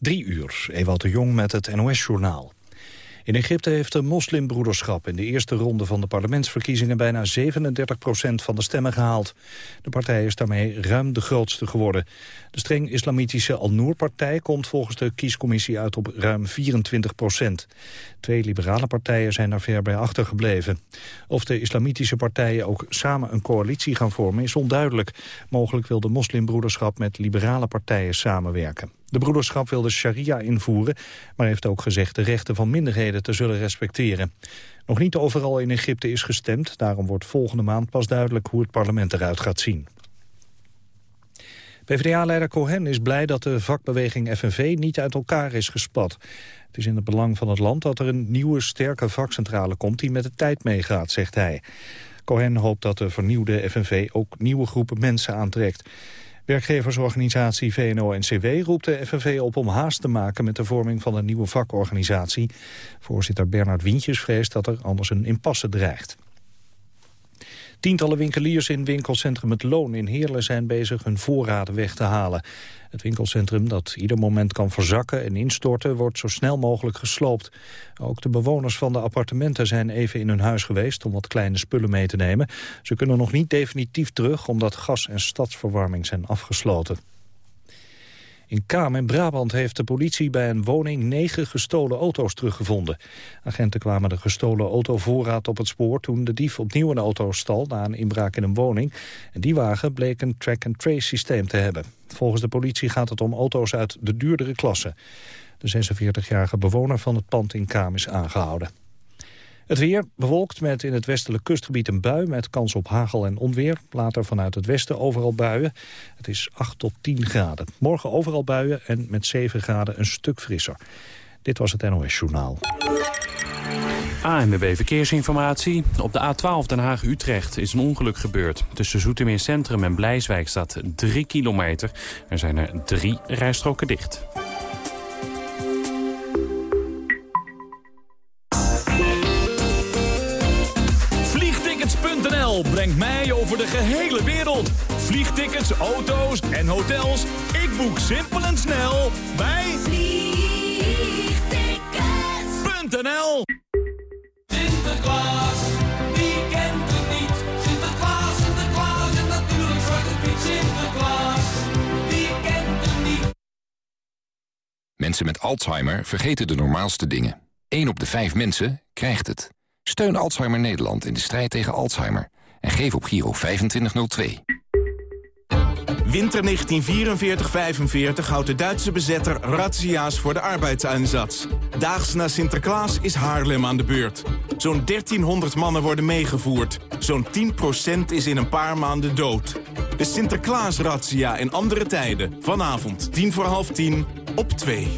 Drie uur, Ewout de Jong met het NOS-journaal. In Egypte heeft de moslimbroederschap in de eerste ronde van de parlementsverkiezingen bijna 37 procent van de stemmen gehaald. De partij is daarmee ruim de grootste geworden. De streng islamitische Al-Noor-partij komt volgens de kiescommissie uit op ruim 24 procent. Twee liberale partijen zijn daar ver bij achtergebleven. Of de islamitische partijen ook samen een coalitie gaan vormen is onduidelijk. Mogelijk wil de moslimbroederschap met liberale partijen samenwerken. De broederschap wil de sharia invoeren, maar heeft ook gezegd de rechten van minderheden te zullen respecteren. Nog niet overal in Egypte is gestemd, daarom wordt volgende maand pas duidelijk hoe het parlement eruit gaat zien. PvdA-leider Cohen is blij dat de vakbeweging FNV niet uit elkaar is gespat. Het is in het belang van het land dat er een nieuwe, sterke vakcentrale komt die met de tijd meegaat, zegt hij. Cohen hoopt dat de vernieuwde FNV ook nieuwe groepen mensen aantrekt. Werkgeversorganisatie VNO-NCW roept de FNV op om haast te maken met de vorming van een nieuwe vakorganisatie. Voorzitter Bernard Wientjes vreest dat er anders een impasse dreigt. Tientallen winkeliers in winkelcentrum Het Loon in Heerlen zijn bezig hun voorraden weg te halen. Het winkelcentrum, dat ieder moment kan verzakken en instorten, wordt zo snel mogelijk gesloopt. Ook de bewoners van de appartementen zijn even in hun huis geweest om wat kleine spullen mee te nemen. Ze kunnen nog niet definitief terug omdat gas- en stadsverwarming zijn afgesloten. In Kaam in Brabant heeft de politie bij een woning negen gestolen auto's teruggevonden. Agenten kwamen de gestolen autovoorraad op het spoor toen de dief opnieuw een auto stal na een inbraak in een woning. En die wagen bleek een track-and-trace systeem te hebben. Volgens de politie gaat het om auto's uit de duurdere klasse. De 46-jarige bewoner van het pand in Kaam is aangehouden. Het weer bewolkt met in het westelijk kustgebied een bui... met kans op hagel en onweer. Later vanuit het westen overal buien. Het is 8 tot 10 graden. Morgen overal buien en met 7 graden een stuk frisser. Dit was het NOS Journaal. ANWB Verkeersinformatie. Op de A12 Den Haag-Utrecht is een ongeluk gebeurd. Tussen Zoetermeer Centrum en Blijswijk staat 3 kilometer. Er zijn er drie rijstroken dicht. Brengt mij over de gehele wereld. Vliegtickets, auto's en hotels. Ik boek simpel en snel bij Vliegtickets.nl Sinterklaas, wie kent het niet? Sinterklaas, Sinterklaas en natuurlijk Zwarte Piet. Sinterklaas, wie kent het niet? Mensen met Alzheimer vergeten de normaalste dingen. 1 op de 5 mensen krijgt het. Steun Alzheimer Nederland in de strijd tegen Alzheimer. En geef op Giro 2502. Winter 1944-45 houdt de Duitse bezetter razzia's voor de arbeidseinsatz. Daags na Sinterklaas is Haarlem aan de beurt. Zo'n 1300 mannen worden meegevoerd. Zo'n 10% is in een paar maanden dood. De Sinterklaas-razzia in andere tijden. Vanavond 10 voor half 10 op 2.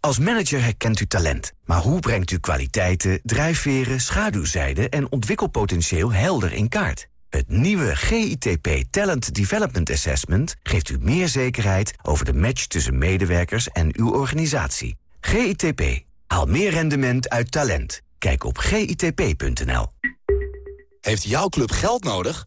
Als manager herkent u talent. Maar hoe brengt u kwaliteiten, drijfveren, schaduwzijden en ontwikkelpotentieel helder in kaart? Het nieuwe GITP Talent Development Assessment geeft u meer zekerheid over de match tussen medewerkers en uw organisatie. GITP. Haal meer rendement uit talent. Kijk op gitp.nl. Heeft jouw club geld nodig?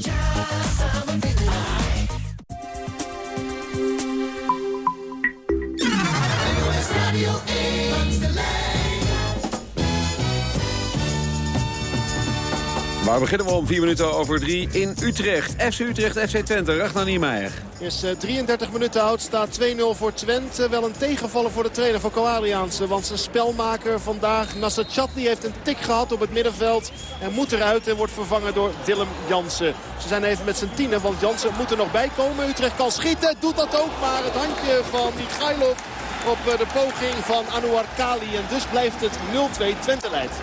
Waar beginnen we om vier minuten over drie in Utrecht. FC Utrecht, FC Twente, Ragnar Niemeyer. Is uh, 33 minuten oud, staat 2-0 voor Twente. Wel een tegenvallen voor de trainer van Koaliaanse. Want zijn spelmaker vandaag, Nasser Chatli, heeft een tik gehad op het middenveld. En moet eruit en wordt vervangen door Willem Jansen. Ze zijn even met z'n tienen, want Jansen moet er nog bij komen. Utrecht kan schieten, doet dat ook. Maar het handje van Michailov op uh, de poging van Anouar Kali. En dus blijft het 0-2 Twente leidt.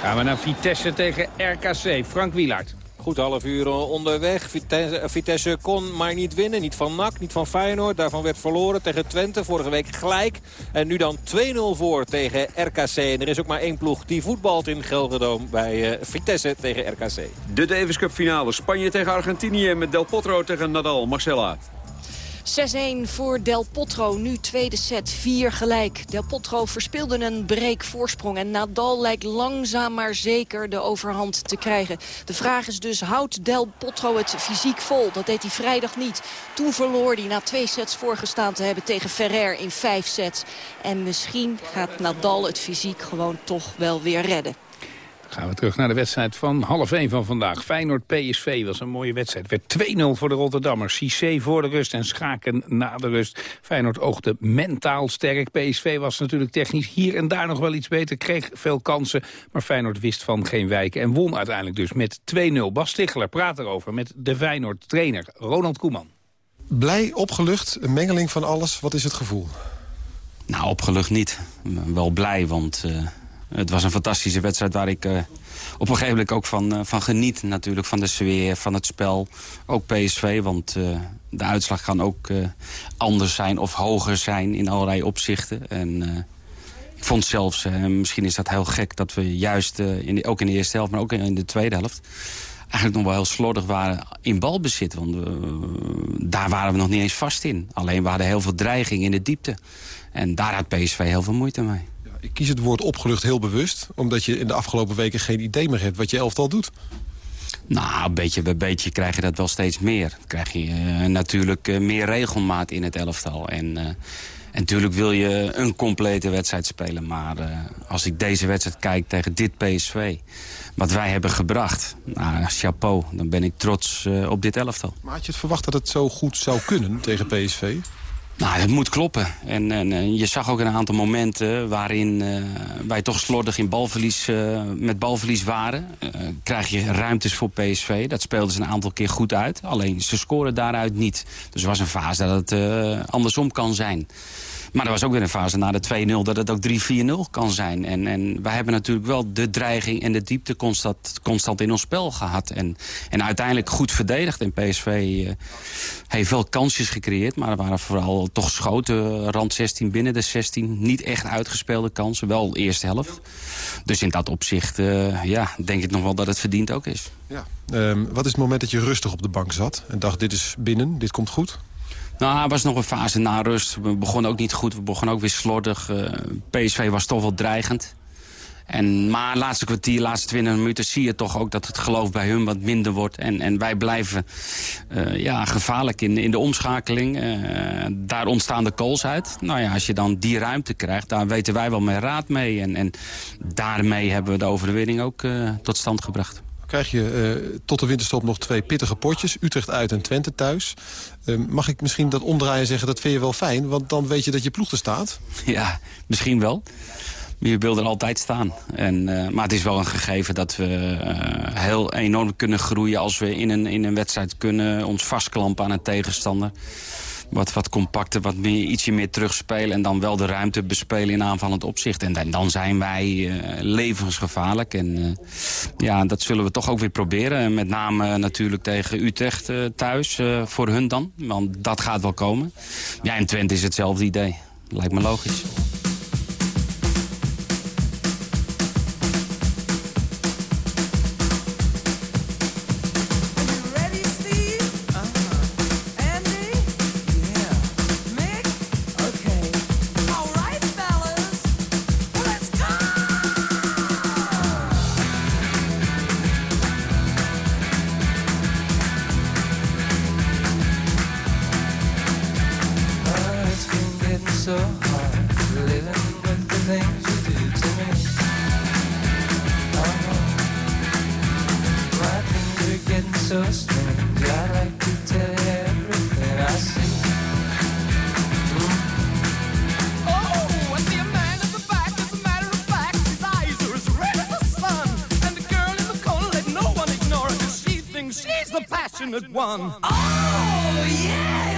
Gaan we naar Vitesse tegen RKC. Frank Wielaert. Goed half uur onderweg. Vitesse, Vitesse, kon maar niet winnen. Niet van NAC, niet van Feyenoord. Daarvan werd verloren tegen Twente. Vorige week gelijk. En nu dan 2-0 voor tegen RKC. En er is ook maar één ploeg die voetbalt in Gelderdoom bij uh, Vitesse tegen RKC. De Davis Cup finale. Spanje tegen Argentinië met Del Potro tegen Nadal. Marcella. 6-1 voor Del Potro. Nu tweede set, 4 gelijk. Del Potro verspeelde een break voorsprong. En Nadal lijkt langzaam maar zeker de overhand te krijgen. De vraag is dus, houdt Del Potro het fysiek vol? Dat deed hij vrijdag niet. Toen verloor hij na twee sets voorgestaan te hebben tegen Ferrer in vijf sets. En misschien gaat Nadal het fysiek gewoon toch wel weer redden. Gaan we terug naar de wedstrijd van half 1 van vandaag. Feyenoord-PSV was een mooie wedstrijd. Het werd 2-0 voor de Rotterdammers. Cissé voor de rust en Schaken na de rust. Feyenoord oogde mentaal sterk. PSV was natuurlijk technisch hier en daar nog wel iets beter. Kreeg veel kansen, maar Feyenoord wist van geen wijken. En won uiteindelijk dus met 2-0. Bas Stichler praat erover met de Feyenoord-trainer Ronald Koeman. Blij, opgelucht, een mengeling van alles. Wat is het gevoel? Nou, opgelucht niet. Wel blij, want... Uh het was een fantastische wedstrijd waar ik uh, op een gegeven moment ook van, uh, van geniet. Natuurlijk van de sfeer, van het spel. Ook PSV, want uh, de uitslag kan ook anders zijn of hoger zijn in allerlei opzichten. En ik vond zelfs, misschien is dat heel gek, dat we juist in ook in de eerste helft, maar ook in de tweede helft eigenlijk nog wel heel slordig waren in balbezit. Want daar waren we nog niet eens vast in. Alleen we hadden heel veel dreiging in de diepte. En daar had PSV heel veel moeite mee ik kies het woord opgelucht heel bewust... omdat je in de afgelopen weken geen idee meer hebt wat je elftal doet. Nou, beetje bij beetje krijg je dat wel steeds meer. Dan krijg je uh, natuurlijk uh, meer regelmaat in het elftal. En, uh, en natuurlijk wil je een complete wedstrijd spelen. Maar als ik deze wedstrijd kijk tegen dit PSV... wat wij hebben gebracht, nou, chapeau, dan ben ik trots op dit elftal. Maar had je het verwacht dat het zo goed zou kunnen tegen PSV? Nou, het moet kloppen. En, en, je zag ook een aantal momenten waarin uh, wij toch slordig in balverlies, uh, met balverlies waren. Uh, krijg je ruimtes voor PSV. Dat speelden ze een aantal keer goed uit. Alleen ze scoren daaruit niet. Dus er was een fase dat het andersom kan zijn. Maar er was ook weer een fase na de 2-0 dat het ook 3-4-0 kan zijn. En, en wij hebben natuurlijk wel de dreiging en de diepte constant, constant in ons spel gehad. En, en uiteindelijk goed verdedigd. En PSV uh, heeft wel kansjes gecreëerd. Maar er waren vooral toch schoten, rand 16 binnen de 16. Niet echt uitgespeelde kansen, wel eerste helft. Dus in dat opzicht uh, ja, denk ik nog wel dat het verdiend ook is. Ja. Um, wat is het moment dat je rustig op de bank zat en dacht dit is binnen, dit komt goed? Nou, er was nog een fase na rust. We begonnen ook niet goed. We begonnen ook weer slordig. Uh, PSV was toch wel dreigend. En, maar laatste kwartier, laatste 20 minuten zie je toch ook dat het geloof bij hun wat minder wordt. En, en wij blijven uh, ja, gevaarlijk in, in de omschakeling. Uh, daar ontstaan de calls uit. Nou ja, als je dan die ruimte krijgt, daar weten wij wel mijn raad mee. En, en daarmee hebben we de overwinning ook tot stand gebracht krijg je uh, tot de winterstop nog twee pittige potjes. Utrecht uit en Twente thuis. Uh, mag ik misschien dat omdraaien en zeggen, dat vind je wel fijn? Want dan weet je dat je ploeg er staat. Ja, misschien wel. Je wil er altijd staan. En, uh, maar het is wel een gegeven dat we heel enorm kunnen groeien... als we in een, in een wedstrijd kunnen ons vastklampen aan een tegenstander wat, wat compacter, wat meer, ietsje meer terugspelen... en dan wel de ruimte bespelen in aanvallend opzicht. En dan, dan zijn wij uh, levensgevaarlijk. En uh, ja, dat zullen we toch ook weer proberen. Met name natuurlijk tegen Utrecht thuis, voor hun dan. Want dat gaat wel komen. Ja, in Twente is hetzelfde idee. Lijkt me logisch. At one. Oh, yeah!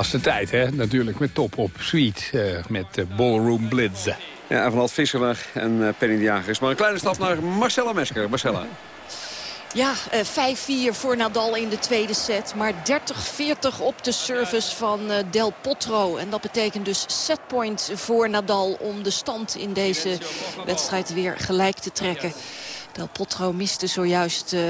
Was de tijd, hè? Natuurlijk met top op Sweet. eh, met eh, Ballroom Blitz. Ja, en Visseler en eh, Penny de Jager is maar een kleine stap naar Marcella Mesker. Marcella. Ja, eh, 5-4 voor Nadal in de tweede set. Maar 30-40 op de service van eh, Del Potro. En dat betekent dus setpoint voor Nadal om de stand in deze wedstrijd weer gelijk te trekken. Del Potro miste zojuist eh,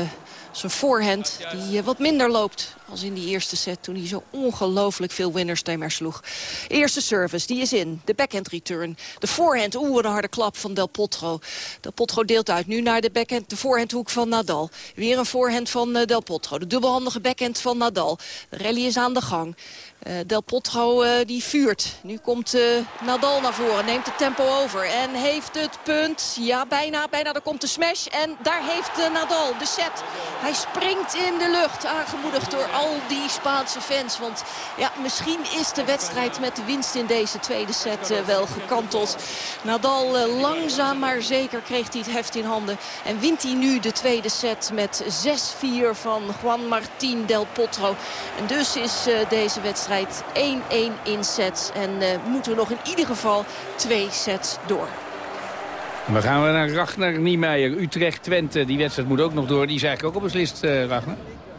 zijn voorhand die wat minder loopt als in die eerste set... toen hij zo ongelooflijk veel winners tegen sloeg. Eerste service, die is in. De backhand return. De voorhand, oeh, een harde klap van Del Potro. Del Potro deelt uit nu naar de backhand, de voorhandhoek van Nadal. Weer een voorhand van eh, Del Potro. De dubbelhandige backhand van Nadal. De rally is aan de gang. Eh, Del Potro eh, die vuurt. Nu komt Nadal naar voren, neemt het tempo over en heeft het punt. Ja, bijna, bijna. Daar komt de smash en daar heeft Nadal de set. Hij springt in de lucht, aangemoedigd door al die Spaanse fans. Want ja, misschien is de wedstrijd met de winst in deze tweede set eh, wel gekanteld. Nadal eh, langzaam maar zeker kreeg hij het heft in handen. En wint hij nu de tweede set met 6-4 van Juan Martín Del Potro. En dus is eh, deze wedstrijd 1-1 in sets. En moeten we nog in ieder geval twee sets door. Dan gaan we naar Ragnar Niemeyer, Utrecht-Twente. Die wedstrijd moet ook nog door. Die is eigenlijk ook al beslist, eh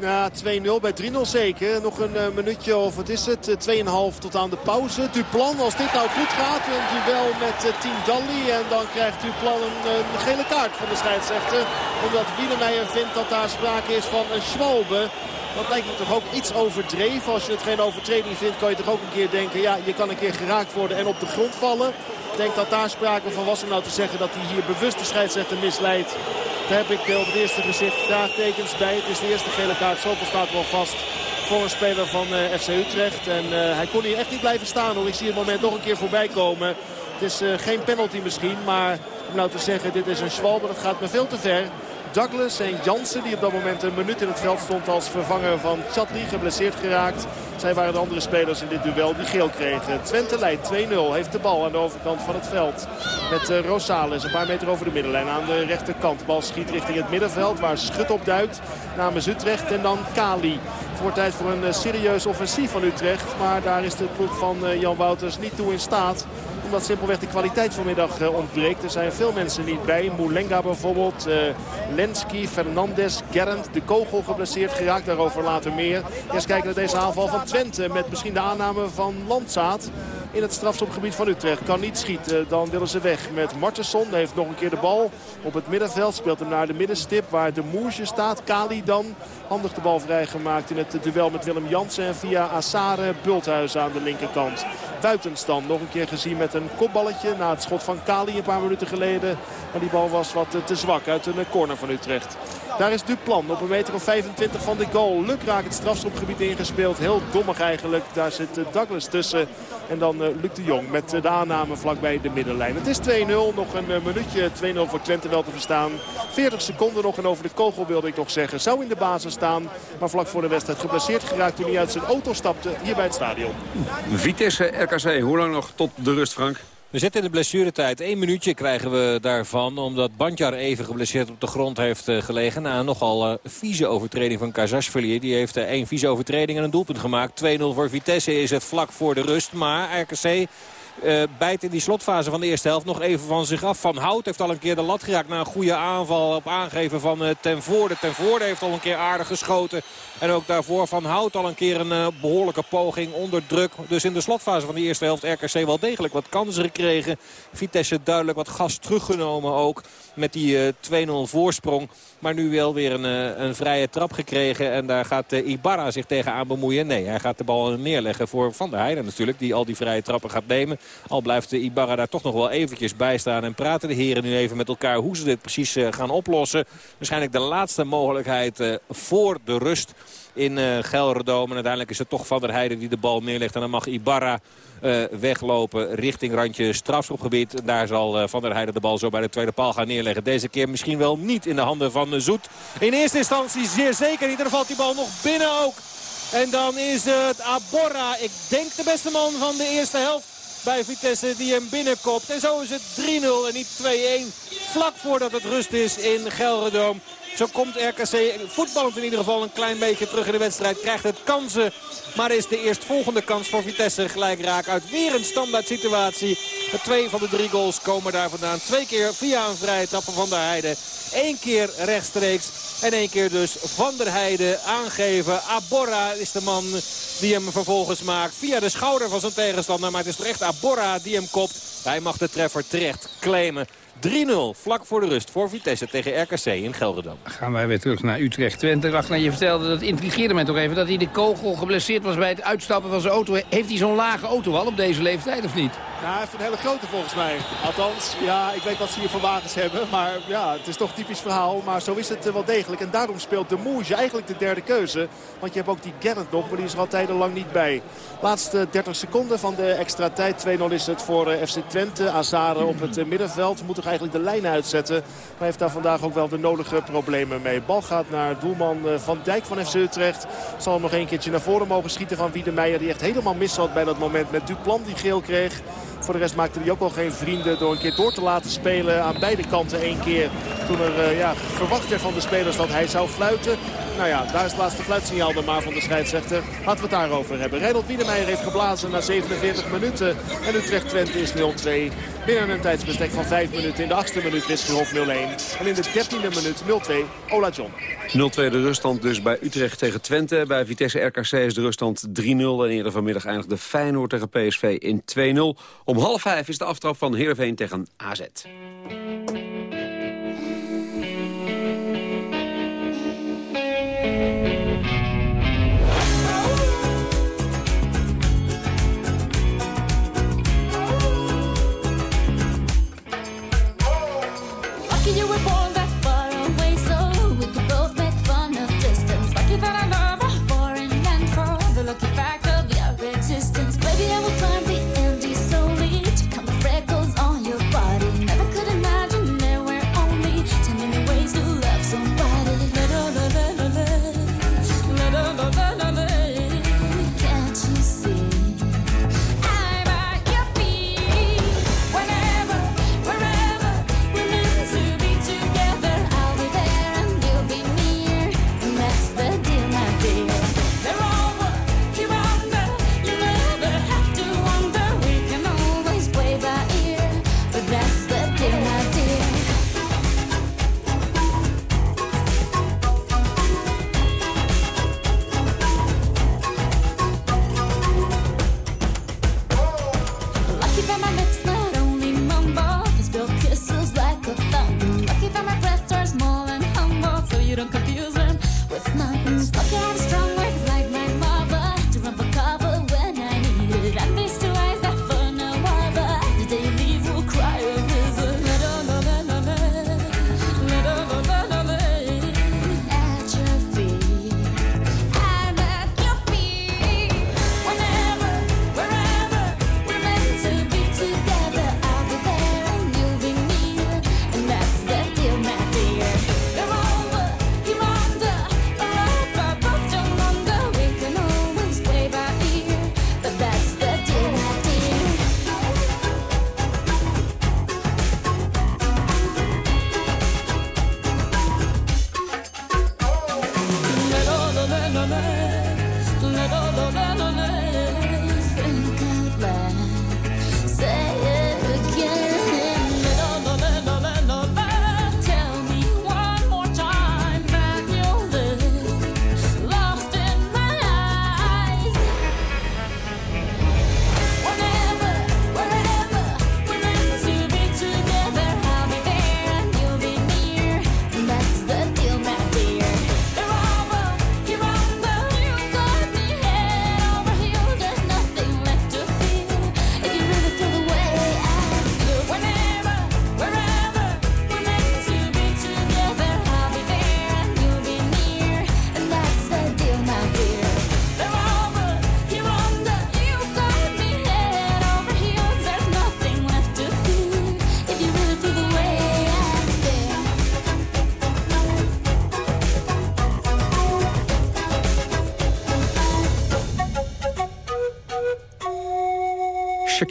Ragnar. Ja, 2-0 bij 3-0 zeker. Nog een eh, minuutje of wat is het? Eh, 2,5 tot aan de pauze. Duplan, als dit nou goed gaat, een duel met uh, Team Dalli. En dan krijgt Duplan een, een gele kaart van de scheidsrechter. Omdat Wielemeijer vindt dat daar sprake is van een schwalbe. Dat lijkt me toch ook iets overdreven. Als je het geen overtreding vindt, kan je toch ook een keer denken... ja, je kan een keer geraakt worden en op de grond vallen. Ik denk dat daar sprake van was om nou te zeggen dat hij hier bewust de scheidsrechter misleidt. Daar heb ik eh, op het eerste gezicht vraagtekens bij. Het is de eerste gele kaart, zoveel staat wel vast voor een speler van eh, FC Utrecht. En eh, hij kon hier echt niet blijven staan hoor. Ik zie het moment nog een keer voorbij komen. Het is geen penalty misschien, maar om nou te zeggen dit is een schwalbe, dat gaat me veel te ver. Douglas en Jansen, die op dat moment een minuut in het veld stond als vervanger van Chatli, geblesseerd geraakt. Zij waren de andere spelers in dit duel die geel kregen. Twente leidt 2-0, heeft de bal aan de overkant van het veld. Met uh, Rosales een paar meter over de middenlijn aan de rechterkant. Bal schiet richting het middenveld waar Schut op duikt namens Utrecht. En dan Kali. Wordt tijd voor een uh, serieus offensief van Utrecht. Maar daar is de ploeg van uh, Jan Wouters niet toe in staat omdat simpelweg de kwaliteit vanmiddag eh, ontbreekt. Er zijn veel mensen niet bij. Moulenga bijvoorbeeld, eh, Lenski, Fernandes, Gerrand. De kogel geblesseerd geraakt, daarover later meer. Eerst kijken naar deze aanval van Twente met misschien de aanname van Landzaat in het strafschopgebied van Utrecht. Kan niet schieten, dan willen ze weg met Martensson. Heeft nog een keer de bal op het middenveld. Speelt hem naar de middenstip waar de Moerje staat. Kali dan handig de bal vrijgemaakt in het duel met Willem Jansen. En via Assare Bulthuis aan de linkerkant. Buitenstand nog een keer gezien met een kopballetje. Na het schot van Kali een paar minuten geleden. Maar die bal was wat te zwak uit een corner van Utrecht. Daar is Duplan op een meter of 25 van de goal. Lukraak het strafschopgebied ingespeeld. Heel dommig eigenlijk. Daar zit eh, Douglas tussen. En dan eh, Luc de Jong met eh, de aanname vlakbij de middenlijn. Het is 2-0. Nog een minuutje. 2-0 voor Twente wel te verstaan. 40 seconden nog. En over de kogel wilde ik nog zeggen. Zou in de basis staan. Maar vlak voor de wedstrijd geblesseerd geraakt toen hij uit zijn auto stapte. Hier bij het stadion. Vitesse RKC, hoe lang nog tot de rust, Frank? We zitten in de blessuretijd. Eén minuutje krijgen we daarvan. Omdat Bandjar even geblesseerd op de grond heeft eh, gelegen. Na een nogal eh, vieze overtreding van Kazashvili. Die heeft eh, één vieze overtreding en een doelpunt gemaakt. 2-0 voor Vitesse is het vlak voor de rust. Maar RKC... eh, bijt in die slotfase van de eerste helft nog even van zich af. Van Hout heeft al een keer de lat geraakt na een goede aanval op aangeven van eh, Ten Voorde. Ten Voorde heeft al een keer aardig geschoten. En ook daarvoor Van Hout al een keer een eh, behoorlijke poging onder druk. Dus in de slotfase van de eerste helft RKC wel degelijk wat kansen gekregen. Vitesse duidelijk wat gas teruggenomen ook met die eh, 2-0 voorsprong. Maar nu wel weer een, een vrije trap gekregen. En daar gaat Ibarra zich tegenaan bemoeien. Nee, hij gaat de bal neerleggen voor Van der Heijden natuurlijk. Die al die vrije trappen gaat nemen. Al blijft eh, Ibarra daar toch nog wel eventjes bij staan. En praten de heren nu even met elkaar hoe ze dit precies eh, gaan oplossen. Waarschijnlijk de laatste mogelijkheid eh, voor de rust in eh Gelredome. En uiteindelijk is het toch Van der Heijden die de bal neerlegt. En dan mag Ibarra weglopen richting randje strafschopgebied. Daar zal Van der Heijden de bal zo bij de tweede paal gaan neerleggen. Deze keer misschien wel niet in de handen van Zoet. In eerste instantie zeer zeker niet. Dan valt die bal nog binnen ook. En dan is het Aborra. Ik denk de beste man van de eerste helft bij Vitesse die hem binnenkopt. En zo is het 3-0 en niet 2-1. Vlak voordat het rust is in Gelredome. Zo komt RKC voetballend in ieder geval een klein beetje terug in de wedstrijd. Krijgt het kansen, maar is de eerstvolgende kans voor Vitesse gelijk raak uit weer een standaard situatie. De twee van de drie goals komen daar vandaan. Twee keer via een vrije trappen van der Heijden. Eén keer rechtstreeks en één keer dus Van der Heijden aangeven. Aborra is de man die hem vervolgens maakt via de schouder van zijn tegenstander. Maar het is toch echt Aborra die hem kopt. Hij mag de treffer terecht claimen. 3-0 vlak voor de rust voor Vitesse tegen RKC in Gelredome. Gaan wij weer terug naar Utrecht-Twente. Ragnar, je vertelde, dat intrigeerde mij toch even... dat hij de kogel geblesseerd was bij het uitstappen van zijn auto. Heeft hij zo'n lage auto al op deze leeftijd of niet? Nou, hij heeft een hele grote volgens mij. Althans, ja, ik weet wat ze hier voor wagens hebben. Maar ja, het is toch een typisch verhaal. Maar zo is het eh, wel degelijk. En daarom speelt de Moesje eigenlijk de derde keuze. Want je hebt ook die Gerrit nog, maar die is er al tijdenlang niet bij. Laatste 30 seconden van de extra tijd. 2-0 is het voor eh, FC Twente. Azare op het eh, middenveld. Moet toch eigenlijk de lijn uitzetten. Maar heeft daar vandaag ook wel de nodige problemen mee. Bal gaat naar doelman eh, Van Dijk van FC Utrecht. Zal hem nog een keertje naar voren mogen schieten van Wiedemeijer. Die echt helemaal mis zat bij dat moment met Duplan die geel kreeg. Voor de rest maakte hij ook wel geen vrienden door een keer door te laten spelen. Aan beide kanten één keer. Toen er eh, ja, verwacht werd van de spelers dat hij zou fluiten. Nou ja, daar is het laatste fluitsignaal dan maar van de scheidsrechter. Laten we het daarover hebben. Reinhold Wiedemeijer heeft geblazen na 47 minuten. En Utrecht-Twente is 0-2. Binnen een tijdsbestek van 5 minuten. In de achtste minuut Wisselhof 0-1. En in de dertiende minuut 0-2 Ola John. 0-2 de ruststand dus bij Utrecht tegen Twente. Bij Vitesse RKC is de ruststand 3-0. En eerder vanmiddag eindigde Feyenoord tegen PSV in 2-0. Om half vijf is de aftrap van Heerenveen tegen AZ.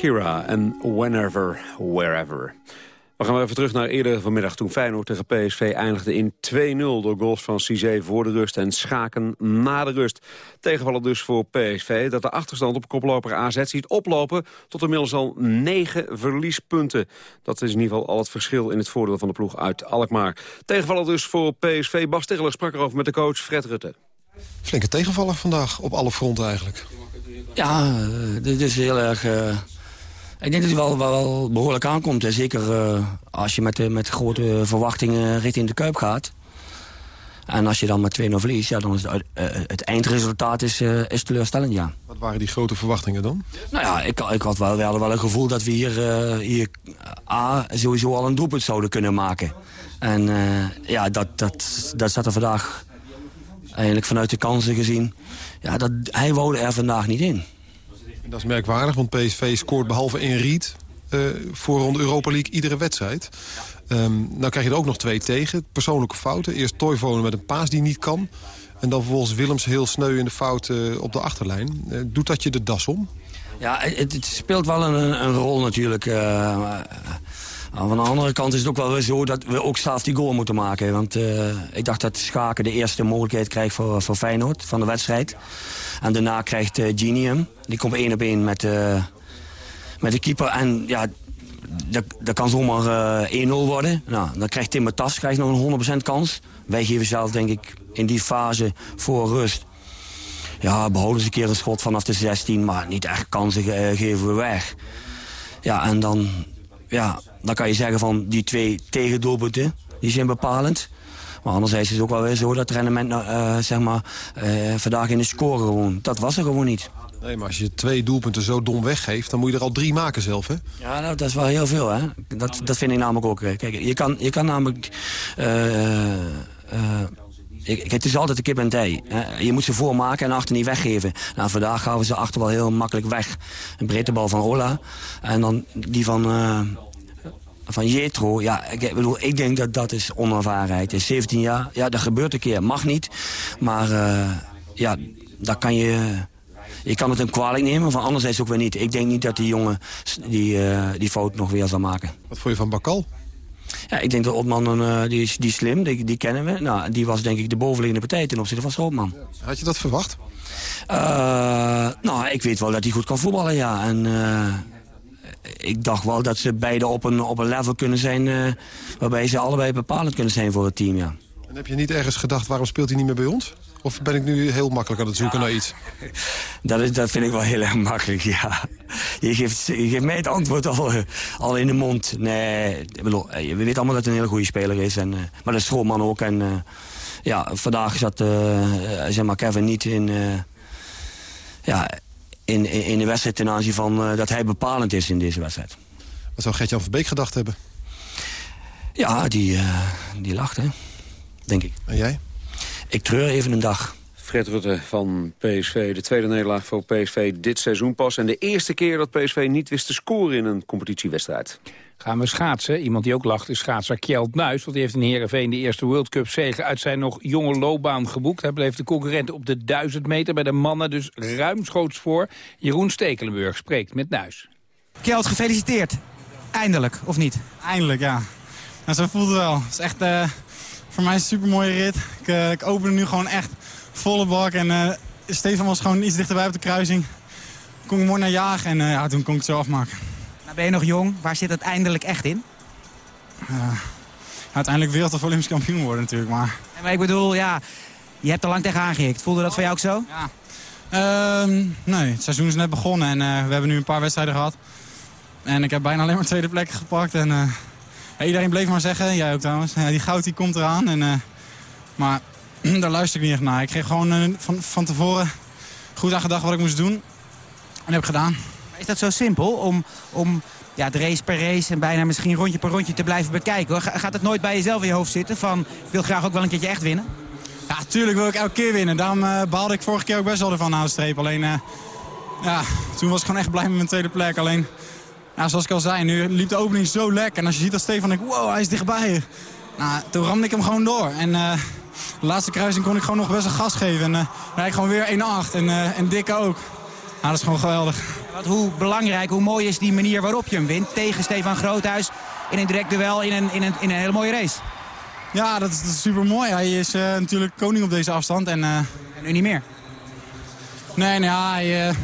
Shakira en Whenever, Wherever. We gaan even terug naar eerder vanmiddag toen Feyenoord tegen PSV eindigde in 2-0 door goals van Cizé voor de rust en Schaken na de rust. Tegenvallen dus voor PSV dat de achterstand op koploper AZ ziet oplopen tot inmiddels al 9 verliespunten. Dat is in ieder geval al het verschil in het voordeel van de ploeg uit Alkmaar. Tegenvallen dus voor PSV. Bas Tegeler sprak erover met de coach Fred Rutte. Flinke tegenvaller vandaag, op alle fronten eigenlijk. Ja, eh, dit is heel erg... eh, ik denk dat hij wel, wel, wel behoorlijk aankomt. En zeker eh, als je met, eh, met grote verwachtingen richting de Kuip gaat. En als je dan met 2-0 verliest, ja, dan is het, eh, het eindresultaat is, is teleurstellend, ja. Wat waren die grote verwachtingen dan? Nou ja, ik, ik had wel, we hadden wel een gevoel dat we hier, hier A, sowieso al een doelpunt zouden kunnen maken. En ja, dat, dat, dat zat er vandaag eigenlijk vanuit de kansen gezien. Ja, dat, hij woonde er vandaag niet in. En dat is merkwaardig, want PSV scoort behalve in Riet... eh, voor rond Europa League iedere wedstrijd. Ehm, nou krijg je er ook nog twee tegen. Persoonlijke fouten. Eerst Toivonen met een paas die niet kan. En dan vervolgens Willems heel sneu in de fout eh, op de achterlijn. Eh, doet dat je de das om? Ja, het, het speelt wel een, een rol natuurlijk. Aan de andere kant is het ook wel weer zo dat we ook zelf die goal moeten maken. Want eh, ik dacht dat Schaken de eerste mogelijkheid krijgt voor, voor Feyenoord van de wedstrijd. En daarna krijgt hem. Die komt één op één met, eh, met de keeper. En ja, dat, dat kan zomaar eh 1-0 worden. Nou, dan krijgt Tim Tas krijgt nog een 100% kans. Wij geven zelf denk ik in die fase voor rust ja, behouden ze een keer een schot vanaf de 16, maar niet echt kansen ge- geven we weg. Ja, en dan, ja, dan kan je zeggen van die twee tegendoelpunten, die zijn bepalend. Maar anderzijds is het ook wel weer zo dat het rendement eh, zeg maar, eh, vandaag in de score gewoon, dat was er gewoon niet. Nee, maar als je twee doelpunten zo dom weggeeft... dan moet je er al drie maken zelf, hè? Ja, nou, dat is wel heel veel, hè. Dat, dat vind ik namelijk ook. Kijk, je kan, je kan namelijk... eh, ik- het is altijd de kip en hè. Je moet ze voormaken en achter niet weggeven. Nou, vandaag gaven ze achter wel heel makkelijk weg. Een breedte bal van Ola. En dan die van... van Jetro, ja, ik, bedoel, ik denk dat dat is onervarenheid. Is 17 jaar, ja, dat gebeurt een keer, mag niet. Maar eh, ja, daar kan je... Je kan het hem kwalijk nemen, van anderzijds ook weer niet. Ik denk niet dat die jongen die, eh, die fout nog weer zal maken. Wat vond je van Bakal? Ja, ik denk dat Otman, een, eh, die, is, die is slim, die, die kennen we. Nou, die was denk ik de bovenliggende partij ten opzichte van Stroopman. Had je dat verwacht? Nou, ik weet wel dat hij goed kan voetballen, ja. En ik dacht wel dat ze beide op een, op een level kunnen zijn... eh, waarbij ze allebei bepalend kunnen zijn voor het team, ja. En heb je niet ergens gedacht, waarom speelt hij niet meer bij ons? Of ben ik nu heel makkelijk aan het zoeken naar iets? Dat, is, dat vind ik wel heel erg makkelijk, ja. Je geeft, je geeft mij het antwoord al, eh, al in de mond. Nee, bedoel, eh, we weten allemaal dat hij een hele goede speler is. En, maar dat is Strootman ook. En, ja, vandaag zat zeg maar Kevin niet in, ja, in, in in de wedstrijd ten aanzien van eh, dat hij bepalend is in deze wedstrijd. Wat zou Gert-Jan Verbeek gedacht hebben? Ja, die, eh, die lacht, hè. Denk ik. En jij? Ik treur even een dag. Fred Rutte van PSV, de tweede nederlaag voor PSV dit seizoen pas. En de eerste keer dat PSV niet wist te scoren in een competitiewedstrijd. Gaan we schaatsen. Iemand die ook lacht is schaatser Kjeld Nuis. Want die heeft in Heerenveen de eerste World Cup zege uit zijn nog jonge loopbaan geboekt. Hij bleef de concurrenten op de 1000 meter bij de mannen dus ruimschoots voor. Jeroen Stekelenburg spreekt met Nuis. Kjeld, gefeliciteerd. Eindelijk, of niet? Eindelijk, ja. Nou, zo voelt het wel. Het is echt eh, voor mij een super mooie rit. Ik, eh, ik opende nu gewoon echt volle bak. En eh, Stefan was gewoon iets dichterbij op de kruising. Kon ik mooi naar jagen en eh, ja, toen kon ik het zo afmaken. Nou ben je nog jong. Waar zit het eindelijk echt in? Ja, uiteindelijk wereld of Olympisch kampioen worden natuurlijk. Maar Maar ik bedoel, ja, je hebt er lang tegenaan gehikt. Voelde dat voor jou ook zo? Ja. Ehm, nee, het seizoen is net begonnen en eh, we hebben nu een paar wedstrijden gehad. En ik heb bijna alleen maar tweede plekken gepakt. En, eh, iedereen bleef maar zeggen, jij ook trouwens, ja, die goud die komt eraan. En, eh, maar daar luister ik niet echt naar. Ik kreeg gewoon eh, van, van tevoren goed aan gedacht wat ik moest doen. En dat heb ik gedaan. Is dat zo simpel om, om ja, de race per race en bijna misschien rondje per rondje te blijven bekijken? Hoor? Ga- Gaat het nooit bij jezelf in je hoofd zitten van, ik wil graag ook wel een keertje echt winnen? Ja, tuurlijk wil ik elke keer winnen. Daarom eh, baalde ik vorige keer ook best wel ervan aan de streep. Alleen, eh, ja, toen was ik gewoon echt blij met mijn tweede plek. Alleen, ja, zoals ik al zei, nu liep de opening zo lekker. En als je ziet dat Stefan denkt, wow, hij is dichtbij. Nou, toen ramde ik hem gewoon door. En eh, de laatste kruising kon ik gewoon nog best een gas geven. En uh, rijd gewoon weer 1-8. En, en dikke ook. Nou, dat is gewoon geweldig. Wat, hoe belangrijk, hoe mooi is die manier waarop je hem wint tegen Stefan Groothuis in een direct duel in een, in een, in een hele mooie race? Ja, dat is, dat is super mooi. Hij is eh, natuurlijk koning op deze afstand. En, eh, en nu niet meer? Nee, nee ja, hij, eh, hij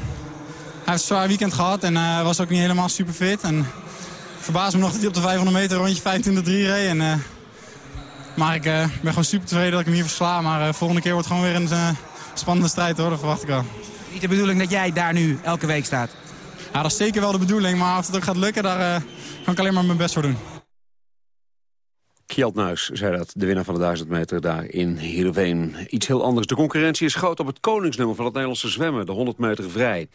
heeft een zwaar weekend gehad en was ook niet helemaal super fit. En verbaast me nog dat hij op de 500 meter rondje 25-3 reed. En, maar ik ben gewoon super tevreden dat ik hem hier versla. Maar volgende keer wordt het gewoon weer een spannende strijd hoor, dat verwacht ik wel. Niet de bedoeling dat jij daar nu elke week staat? Ja, dat is zeker wel de bedoeling. Maar of het ook gaat lukken, daar eh, kan ik alleen maar mijn best voor doen. Kjeld Nuis zei dat, de winnaar van de 1000 meter daar in Heerenveen. Iets heel anders. De concurrentie is groot op het koningsnummer van het Nederlandse zwemmen, de 100 meter vrij.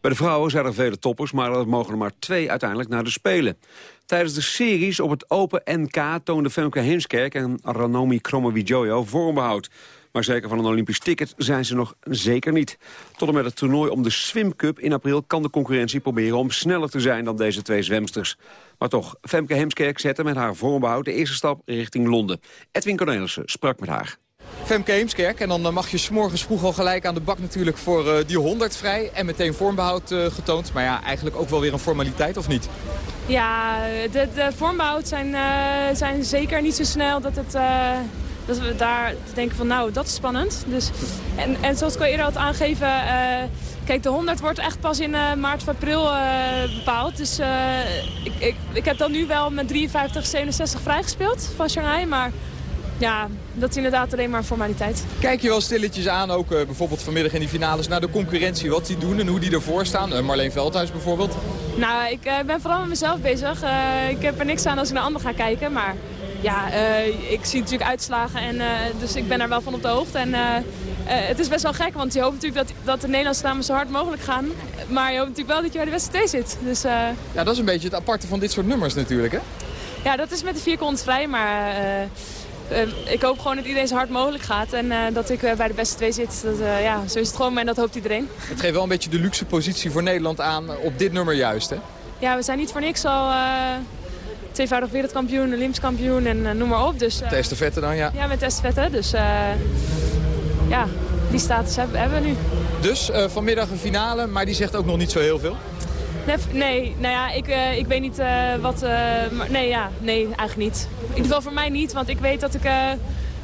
Bij de vrouwen zijn er vele toppers, maar er mogen er maar twee uiteindelijk naar de Spelen. Tijdens de series op het Open NK toonden Femke Heemskerk en Ranomi Kromowidjojo vormbehoud. Maar zeker van een Olympisch ticket zijn ze nog zeker niet. Tot en met het toernooi om de Swim Cup in april kan de concurrentie proberen om sneller te zijn dan deze twee zwemsters. Maar toch, Femke Heemskerk zette met haar vormbehoud de eerste stap richting Londen. Edwin Cornelissen sprak met haar. Femke Heemskerk. En dan eh, mag je 's morgens vroeg al gelijk aan de bak natuurlijk voor eh, die 100 vrij. En meteen vormbehoud eh, getoond. Maar ja, eigenlijk ook wel weer een formaliteit, of niet? Ja, de, de vormbehoud zijn, eh, zijn zeker niet zo snel dat, het, eh, dat we daar denken van nou, dat is spannend. Dus, en, en zoals ik al eerder had aangegeven, eh, kijk de 100 wordt echt pas in eh, maart of april eh, bepaald. Dus ik, ik, ik heb dan nu wel met 53, 67 vrijgespeeld van Shanghai, maar ja, dat is inderdaad alleen maar een formaliteit. Kijk je wel stilletjes aan, ook bijvoorbeeld vanmiddag in die finales, naar de concurrentie. Wat die doen en hoe die ervoor staan. Marleen Veldhuis bijvoorbeeld. Nou, ik ben vooral met mezelf bezig. Ik heb er niks aan als ik naar anderen ga kijken. Maar ja, eh, ik zie natuurlijk uitslagen. En, eh, dus ik ben er wel van op de hoogte. En eh, het is best wel gek, want je hoopt natuurlijk dat, dat de Nederlandse dames zo hard mogelijk gaan. Maar je hoopt natuurlijk wel dat je bij de beste twee zit. Dus Ja, dat is een beetje het aparte van dit soort nummers natuurlijk, hè? ja, dat is met de vier konts vrij. Maar ik hoop gewoon dat iedereen zo hard mogelijk gaat. En dat ik bij de beste twee zit. Dat, eh, ja, zo is het gewoon en dat hoopt iedereen. Het geeft wel een beetje de luxe positie voor Nederland aan op dit nummer juist, hè? Ja, we zijn niet voor niks al tweevoudig wereldkampioen, Olympisch kampioen en eh, noem maar op. Dus, eh, De estafette dan, ja. Ja, met estafette. Dus eh, ja, die status hebben, hebben we nu. Dus eh, vanmiddag een finale, maar die zegt ook nog niet zo heel veel. Nee, nee nou ja, ik, eh, ik weet niet eh, wat... eh, maar nee, ja, nee, eigenlijk niet. In ieder geval voor mij niet, want ik weet dat ik eh,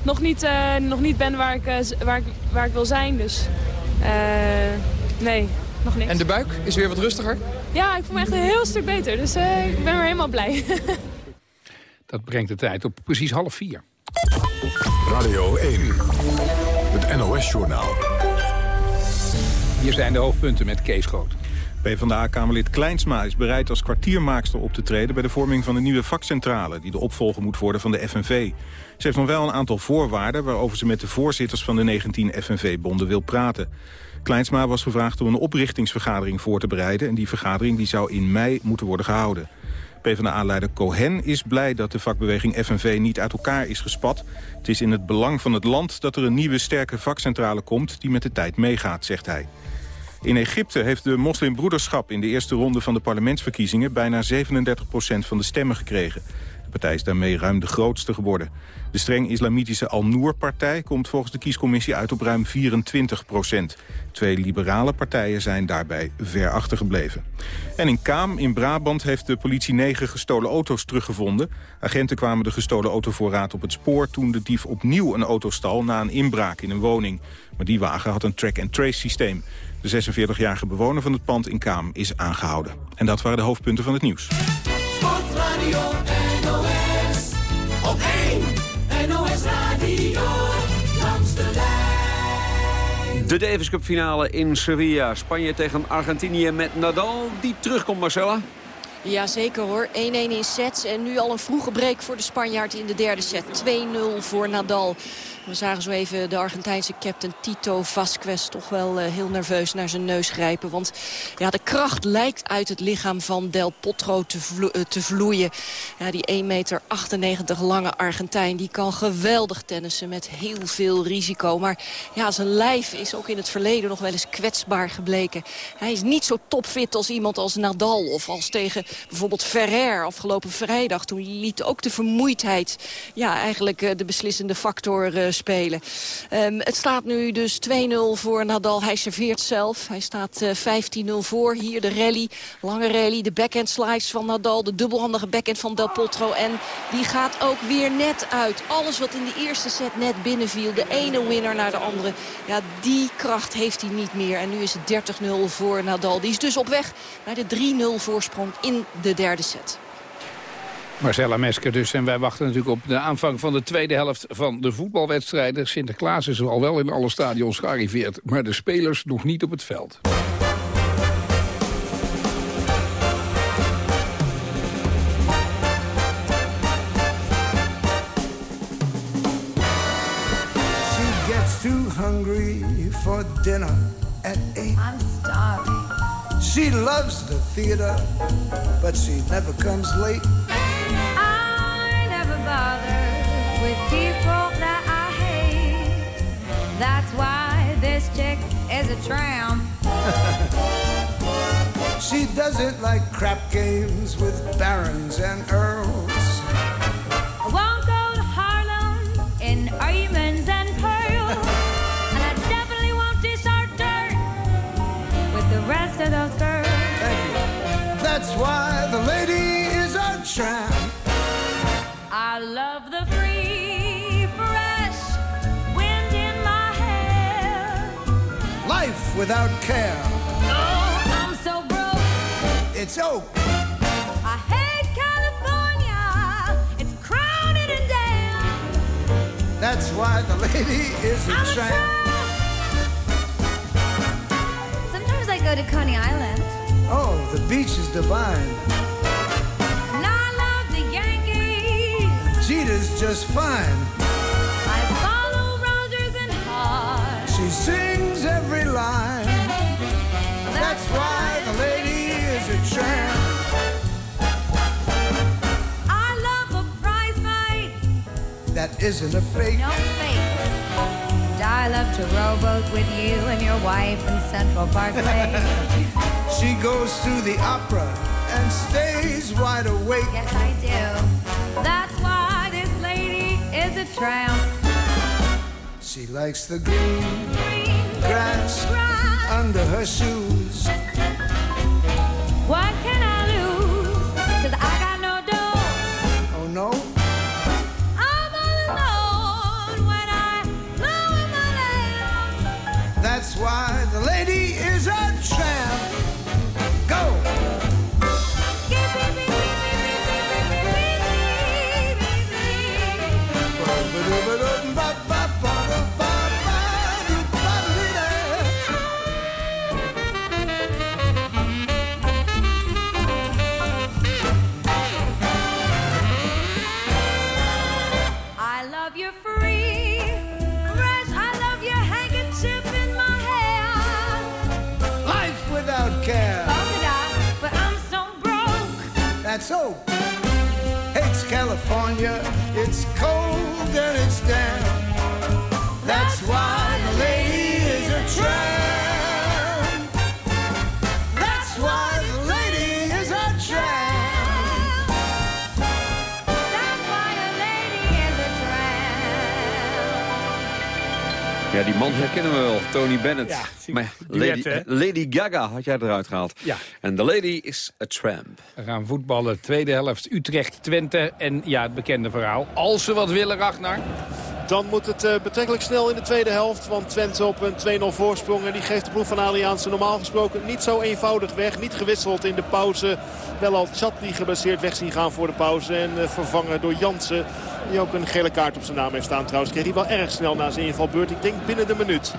nog, niet, eh, nog niet ben waar ik, eh, waar, ik, waar ik wil zijn. Dus eh, nee, nog niks. En de buik is weer wat rustiger. Ja, ik voel me echt een heel stuk beter. Dus eh, ik ben weer helemaal blij. Dat brengt de tijd op precies half vier. Radio 1, het NOS-journaal. Hier zijn de hoofdpunten met Kees Groot. PvdA-kamerlid Kleinsma is bereid als kwartiermaakster op te treden... bij de vorming van een nieuwe vakcentrale... die de opvolger moet worden van de FNV. Ze heeft nog wel een aantal voorwaarden... waarover ze met de voorzitters van de 19 FNV-bonden wil praten. Kleinsma was gevraagd om een oprichtingsvergadering voor te bereiden... en die vergadering die zou in mei moeten worden gehouden. PvdA-leider Cohen is blij dat de vakbeweging FNV niet uit elkaar is gespat. Het is in het belang van het land dat er een nieuwe sterke vakcentrale komt... die met de tijd meegaat, zegt hij. In Egypte heeft de moslimbroederschap in de eerste ronde van de parlementsverkiezingen bijna 37% van de stemmen gekregen. Partij is daarmee ruim de grootste geworden. De streng islamitische Al-Noor-partij komt volgens de kiescommissie uit op ruim 24% Twee liberale partijen zijn daarbij ver achtergebleven. En in Kaam in Brabant heeft de politie negen gestolen auto's teruggevonden. Agenten kwamen de gestolen autovoorraad op het spoor... toen de dief opnieuw een auto stal na een inbraak in een woning. Maar die wagen had een track-and-trace systeem. De 46-jarige bewoner van het pand in Kaam is aangehouden. En dat waren de hoofdpunten van het nieuws. Sportradio NOS. Op 1 NOS Radio. Langs de lijn. De Davis Cup finale in Sevilla. Spanje tegen Argentinië met Nadal. Die terugkomt, Marcella. Ja, zeker hoor. 1-1 in sets en nu al een vroege break voor de Spanjaard in de derde set. 2-0 voor Nadal. We zagen zo even de Argentijnse captain Tito Vasquez toch wel eh, heel nerveus naar zijn neus grijpen. Want ja, de kracht lijkt uit het lichaam van Del Potro te, eh, te vloeien. Ja, die 1,98 meter lange Argentijn die kan geweldig tennissen met heel veel risico. Maar ja, zijn lijf is ook in het verleden nog wel eens kwetsbaar gebleken. Hij is niet zo topfit als iemand als Nadal of als tegen bijvoorbeeld Ferrer afgelopen vrijdag. Toen liet ook de vermoeidheid ja, eigenlijk eh, de beslissende factor spelen. Ehm, het staat nu dus 2-0 voor Nadal. Hij serveert zelf. Hij staat eh, 15-0 voor. Hier de rally, lange rally, de backhand slice van Nadal. De dubbelhandige backhand van Del Potro. En die gaat ook weer net uit. Alles wat in de eerste set net binnenviel. De ene winner naar de andere. Ja, die kracht heeft hij niet meer. En nu is het 30-0 voor Nadal. Die is dus op weg naar de 3-0 voorsprong in de derde set. Marcella Mesker dus. En wij wachten natuurlijk op de aanvang van de tweede helft van de voetbalwedstrijden. Sinterklaas is al wel in alle stadions gearriveerd. Maar de spelers nog niet op het veld. She gets too hungry for dinner at eight. I'm starving. She loves the theater, but she never comes late. Bother with people that I hate. That's why this chick is a tramp. She doesn't like crap games with barons and earls. I won't go to Harlem in diamonds and pearls. and I definitely won't dish our dirt with the rest of those girls. That's why the lady is a tramp. I love the free, fresh wind in my hair. Life without care. Oh, I'm so broke. It's oak. I hate California. It's crowded and damn. That's why the lady is a I'm a tramp. Sometimes I go to Coney Island. Oh, the beach is divine. Just fine. I follow Rogers and Hart. She sings every line. That's why the lady is a tramp. I love a prize fight. That isn't a fake. No fake. I love to rowboat with you and your wife in Central Parkway. She goes to the opera and stays wide awake. yes, I do. That's why this lady She likes the green grass under her shoes. What can that so? It's California, it's cold and it's damp. That's why Ja, die man herkennen we wel, Tony Bennett. Ja, maar ja, Lady, eh, Lady Gaga had jij eruit gehaald. Ja. En de lady is a tramp. We gaan voetballen, tweede helft Utrecht-Twente. En ja, het bekende verhaal. Als ze wat willen, Ragnar. Dan moet het eh, betrekkelijk snel in de tweede helft. Want Twente op een 2-0 voorsprong. En die geeft de ploeg van Allianz normaal gesproken niet zo eenvoudig weg. Niet gewisseld in de pauze. Wel al Chatli gebaseerd weg zien gaan voor de pauze. En eh, vervangen door Jansen. Die ook een gele kaart op zijn naam heeft staan trouwens. Kreeg hij wel erg snel na zijn invalbeurt. Ik denk binnen de minuut.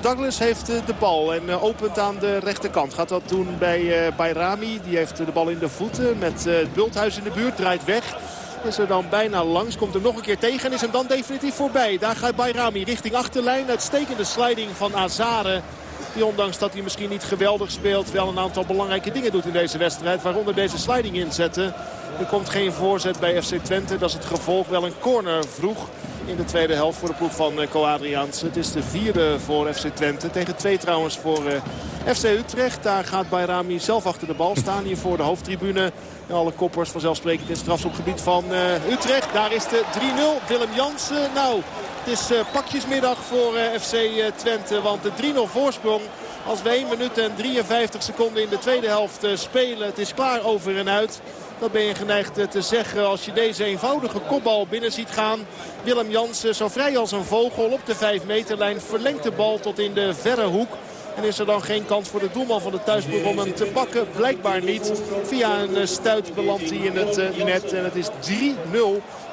Douglas heeft eh, de bal en eh, opent aan de rechterkant. Gaat dat doen bij, eh bij Rami. Die heeft de bal in de voeten met het Bulthuis in de buurt. Draait weg. Is er dan bijna langs. Komt hem nog een keer tegen en is hem dan definitief voorbij. Daar gaat Bayrami richting achterlijn. Uitstekende sliding van Azare. Die ondanks dat hij misschien niet geweldig speelt... wel een aantal belangrijke dingen doet in deze wedstrijd. Waaronder deze sliding inzetten. Er komt geen voorzet bij FC Twente. Dat is het gevolg. Wel een corner vroeg in de tweede helft voor de ploeg van eh, Co Adriaans. Het is de vierde voor FC Twente. Tegen twee trouwens voor eh, FC Utrecht. Daar gaat Bayrami zelf achter de bal staan. Hier voor de hoofdtribune. Alle koppers vanzelfsprekend in het strafschopgebied van eh, Utrecht. Daar is de 3-0. Willem Jansen. Nou, het is eh, pakjesmiddag voor eh, FC Twente. Want de 3-0 voorsprong. Als we 1 minuut en 53 seconden in de tweede helft spelen. Het is klaar over en uit. Dat ben je geneigd te zeggen als je deze eenvoudige kopbal binnen ziet gaan. Willem Jansen zo vrij als een vogel op de 5 meterlijn. Verlengt de bal tot in de verre hoek. En is er dan geen kans voor de doelman van de thuisploeg om hem te pakken? Blijkbaar niet. Via een eh, stuit belandt hij in het eh, net. En het is 3-0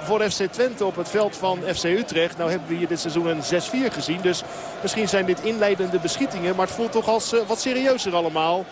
voor FC Twente op het veld van FC Utrecht. Nou hebben we hier dit seizoen een 6-4 gezien. Dus misschien zijn dit inleidende beschietingen. Maar het voelt toch als eh, wat serieuzer allemaal.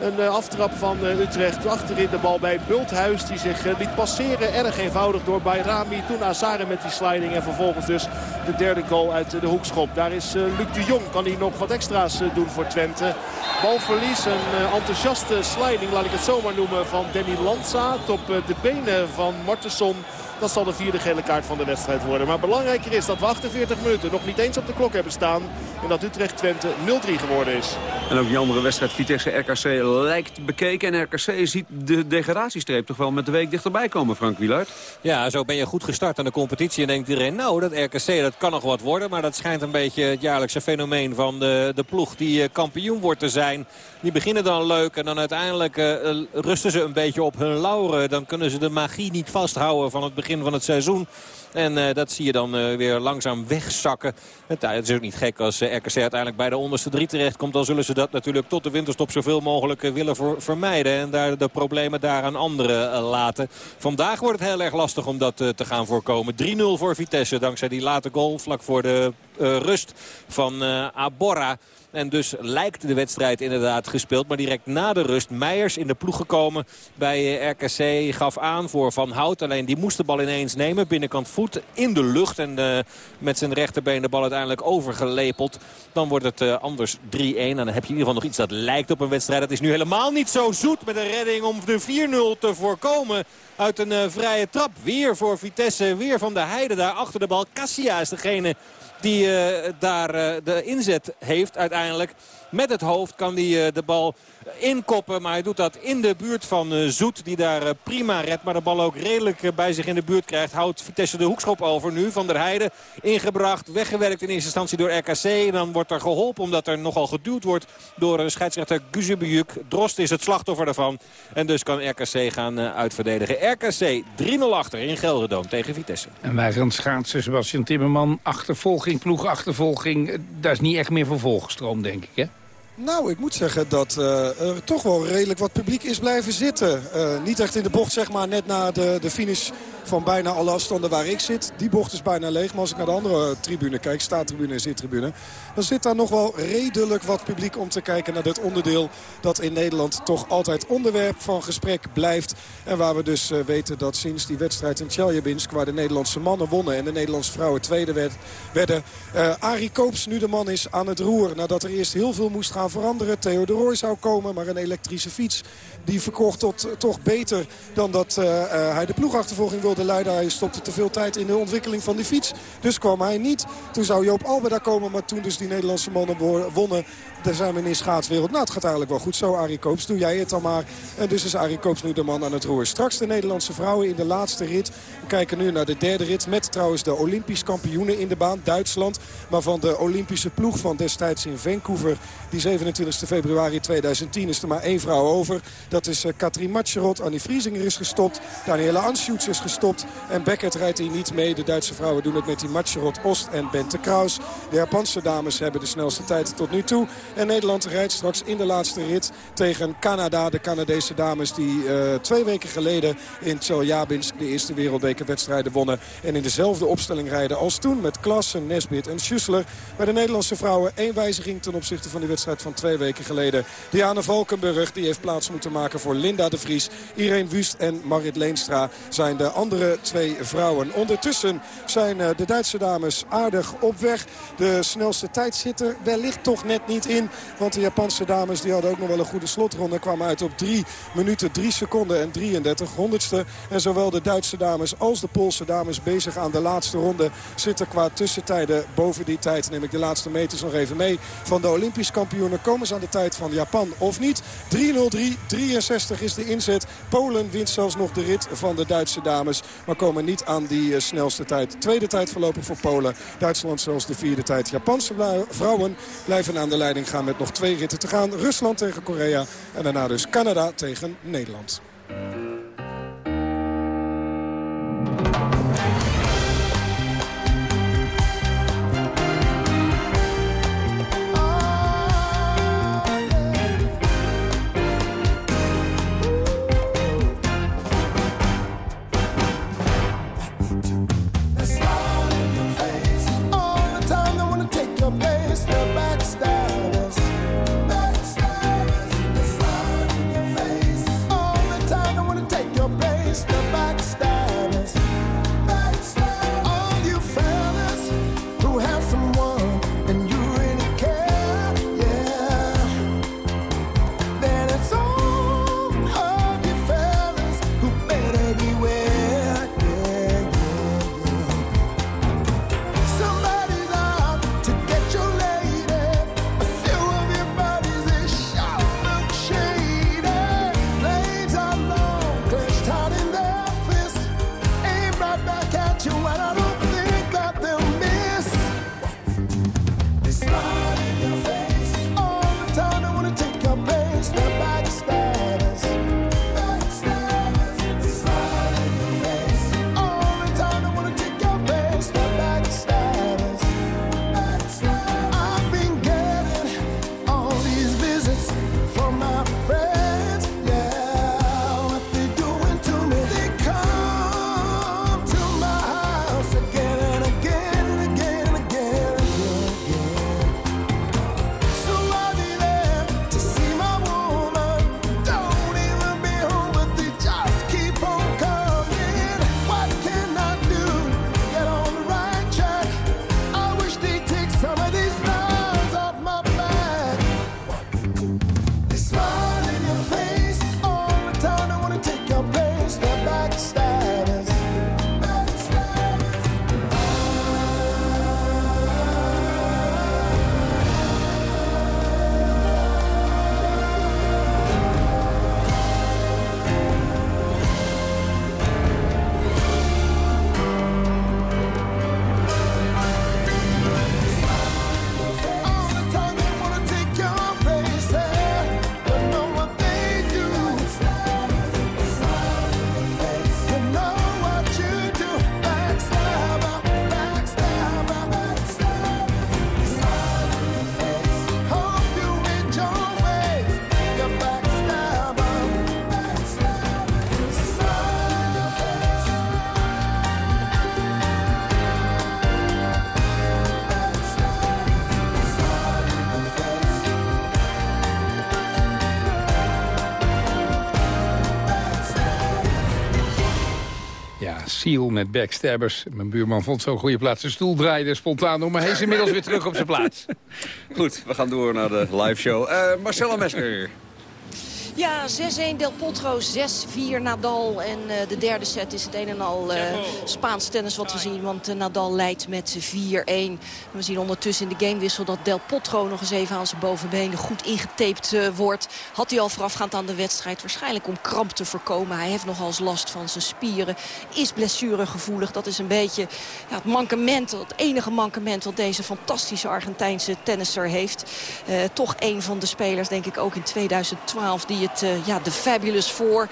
Een eh, aftrap van eh, Utrecht. Achterin de bal bij Bulthuis. Die zich eh, liet passeren. Erg eenvoudig door Bayrami. Toen Azare met die sliding. En vervolgens dus de derde goal uit de hoekschop. Daar is Luc de Jong. Kan hij nog wat extra's doen voor Twente. Balverlies. Een enthousiaste sliding. Laat ik het zomaar noemen. Van Danny Landsaat. Op de benen van Martensson. Dat zal de vierde gele kaart van de wedstrijd worden. Maar belangrijker is dat we 48 minuten nog niet eens op de klok hebben staan. En dat Utrecht-Twente 0-3 geworden is. En ook die andere wedstrijd, Vitesse-RKC, lijkt bekeken. En RKC ziet de degradatiestreep toch wel met de week dichterbij komen, Frank Wielaert. Ja, zo ben je goed gestart aan de competitie. En denkt iedereen, nou, dat RKC, dat kan nog wat worden. Maar dat schijnt een beetje het jaarlijkse fenomeen van de, de ploeg die eh, kampioen wordt te zijn. Die beginnen dan leuk en dan uiteindelijk eh, eh, rusten ze een beetje op hun lauren. Dan kunnen ze de magie niet vasthouden van het begin van het seizoen. En eh, dat zie je dan eh, weer langzaam wegzakken. Het, het is ook niet gek als eh, RKC uiteindelijk bij de onderste drie terechtkomt. Dan zullen ze dat natuurlijk tot de winterstop zoveel mogelijk eh, willen ver- vermijden. En daar de problemen daar aan anderen eh, laten. Vandaag wordt het heel erg lastig om dat eh, te gaan voorkomen. 3-0 voor Vitesse dankzij die late goal vlak voor de eh, rust van eh, Aborra. En dus lijkt de wedstrijd inderdaad gespeeld. Maar direct na de rust Meijers in de ploeg gekomen bij eh, RKC. Gaf aan voor Van Hout. Alleen die moest de bal ineens nemen. Binnenkant voet in de lucht. En eh, met zijn rechterbeen de bal uiteindelijk overgelepeld. Dan wordt het eh, anders 3-1. En dan heb je in ieder geval nog iets dat lijkt op een wedstrijd. Dat is nu helemaal niet zo zoet met een redding om de 4-0 te voorkomen. Uit een vrije trap. Weer voor Vitesse. Weer van de Heide daar achter de bal. Cassia is degene die eh, daar eh, de inzet heeft uiteindelijk. Met het hoofd kan hij eh, de bal inkoppen. Maar hij doet dat in de buurt van eh, Zoet. Die daar eh, prima redt. Maar de bal ook redelijk bij zich in de buurt krijgt. Houdt Vitesse de hoekschop over nu. Van der Heijden ingebracht. Weggewerkt in eerste instantie door RKC. En dan wordt er geholpen omdat er nogal geduwd wordt door scheidsrechter Guzebujuk. Drost is het slachtoffer daarvan. En dus kan RKC gaan uitverdedigen. RKC 3-0 achter in Gelderdoom tegen Vitesse. En wij gaan schaatsen, Sebastian Timmerman. Achtervolging, ploegachtervolging. Daar is niet echt meer voor volgestroomd, denk ik, hè? Nou, ik moet zeggen dat eh, er toch wel redelijk wat publiek is blijven zitten. Eh, niet echt in de bocht, zeg maar, net na de, de finish van bijna alle afstanden waar ik zit. Die bocht is bijna leeg. Maar als ik naar de andere tribune kijk, staattribune en zittribune... dan zit daar nog wel redelijk wat publiek om te kijken naar dit onderdeel... dat in Nederland toch altijd onderwerp van gesprek blijft. En waar we dus eh, weten dat sinds die wedstrijd in Tjeljabinsk... waar de Nederlandse mannen wonnen en de Nederlandse vrouwen tweede werd, werden... Arie Koops nu de man is aan het roer. Nadat er eerst heel veel moest gaan veranderen. Theo de Rooij zou komen, maar een elektrische fiets... die verkocht tot toch beter dan dat eh, eh, hij de ploegachtervolging wilde leiden. Hij stopte te veel tijd in de ontwikkeling van die fiets. Dus kwam hij niet. Toen zou Joop Alba daar komen, maar toen dus die Nederlandse mannen wo- wonnen... daar zijn we in de schaatswereld. Nou, het gaat eigenlijk wel goed zo, Arie Koops. Doe jij het dan maar. En dus is Arie Koops nu de man aan het roer. Straks de Nederlandse vrouwen in de laatste rit. We kijken nu naar de derde rit met trouwens de Olympisch kampioenen in de baan. Duitsland. Maar van de Olympische ploeg van destijds in Vancouver. Die 27 februari 2010 is er maar één vrouw over. Dat is eh, Katrien Matscherot. Annie Vriesinger is gestopt. Daniela Anschutz is gestopt. En Beckett rijdt hier niet mee. De Duitse vrouwen doen het met die Matscherot, Ost en Bente Kraus. De Japanse dames hebben de snelste tijd tot nu toe. En Nederland rijdt straks in de laatste rit tegen Canada. De Canadese dames die eh, twee weken geleden in Tjeljabinsk de eerste wereldbekerwedstrijden wonnen. En in dezelfde opstelling rijden als toen met Klassen, Nesbit en Schussler. Bij de Nederlandse vrouwen één wijziging ten opzichte van die wedstrijd van twee weken geleden. Diana Valkenburg die heeft plaats moeten maken voor Linda de Vries. Irene Wust en Marit Leenstra zijn de andere twee vrouwen. Ondertussen zijn eh, de Duitse dames aardig op weg. De snelste tijd zit wellicht toch net niet in. Want de Japanse dames die hadden ook nog wel een goede slotronde. Kwamen uit op 3 minuten, 3 seconden en 33 honderdste. En zowel de Duitse dames als de Poolse dames bezig aan de laatste ronde. Zitten qua tussentijden boven die tijd. Neem ik de laatste meters nog even mee. Van de Olympisch kampioenen komen ze aan de tijd van Japan of niet. 3.03, 63 is de inzet. Polen wint zelfs nog de rit van de Duitse dames. Maar komen niet aan die eh, snelste tijd. Tweede tijd voorlopig voor Polen. Duitsland zelfs de vierde tijd. Japanse vrouwen blijven aan de leiding gaan met nog twee ritten te gaan. Rusland tegen Korea. En daarna dus Canada tegen Nederland. Met backstabbers. Mijn buurman vond zo'n goede plaats. De stoel draaide spontaan om, maar hij is inmiddels weer terug op zijn plaats. Goed, we gaan door naar de live show. Eh Marcella Mesker. Ja, 6-1 Del Potro, 6-4 Nadal. En eh, de derde set is het een en al eh, Spaans tennis wat we zien. Want eh, Nadal leidt met 4-1. We zien ondertussen in de gamewissel dat Del Potro nog eens even aan zijn bovenbenen goed ingetaped wordt. Had hij al voorafgaand aan de wedstrijd. Waarschijnlijk om kramp te voorkomen. Hij heeft nogal eens last van zijn spieren. Is blessuregevoelig. Dat is een beetje ja, het mankement, het enige mankement wat deze fantastische Argentijnse tennisser heeft. Toch een van de spelers, denk ik ook in 2012, die het eh, ja, de fabulous voor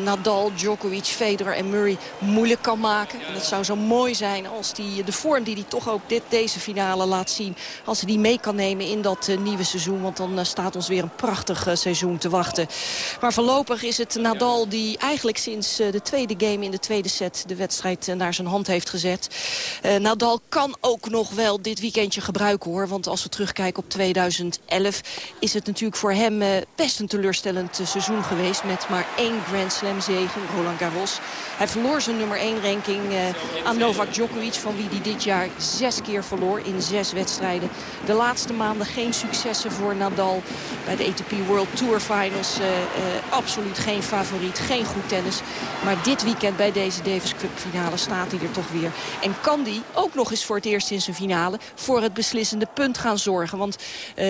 Nadal, Djokovic, Federer en Murray moeilijk kan maken. En het zou zo mooi zijn als die, de vorm die hij toch ook dit, deze finale laat zien, als hij die mee kan nemen in dat eh, nieuwe seizoen. Want dan eh, staat ons weer een prachtig eh, seizoen te wachten. Maar voorlopig is het Nadal die eigenlijk sinds eh, de tweede game in de tweede set de wedstrijd eh, naar zijn hand heeft gezet. Eh, Nadal kan ook nog wel dit weekendje gebruiken hoor. Want als we terugkijken op 2011 is het natuurlijk voor hem eh, best een teleurstellend eh, seizoen geweest. Met maar één Grand Slam zege, Roland Garros. Hij verloor zijn nummer 1 ranking eh, aan Novak Djokovic. Van wie hij dit jaar zes keer verloor in zes wedstrijden. De laatste maanden geen successen voor Nadal. Bij de ATP World Tour Finals eh, absoluut geen favoriet. Geen goed tennis. Maar dit weekend bij deze Davis Cup finale staat hij er toch weer. En kan die ook nog eens voor het eerst in zijn finale voor het beslissende punt gaan zorgen. Want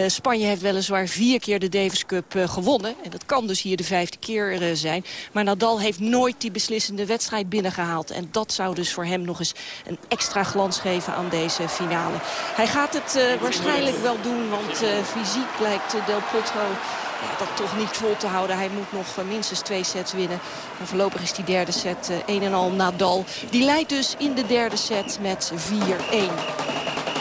Spanje heeft weliswaar vier keer de Davis Cup gewonnen. En dat kan dus hier de vijfde keer eh, zijn. Maar Nadal heeft nooit die beslissende wedstrijd binnengehaald. En dat zou dus voor hem nog eens een extra glans geven aan deze finale. Hij gaat het eh, waarschijnlijk wel doen, want eh, fysiek lijkt Del Potro ja, dat toch niet vol te houden. Hij moet nog eh, minstens twee sets winnen. En voorlopig is die derde set eh, een en al Nadal. Die leidt dus in de derde set met 4-1.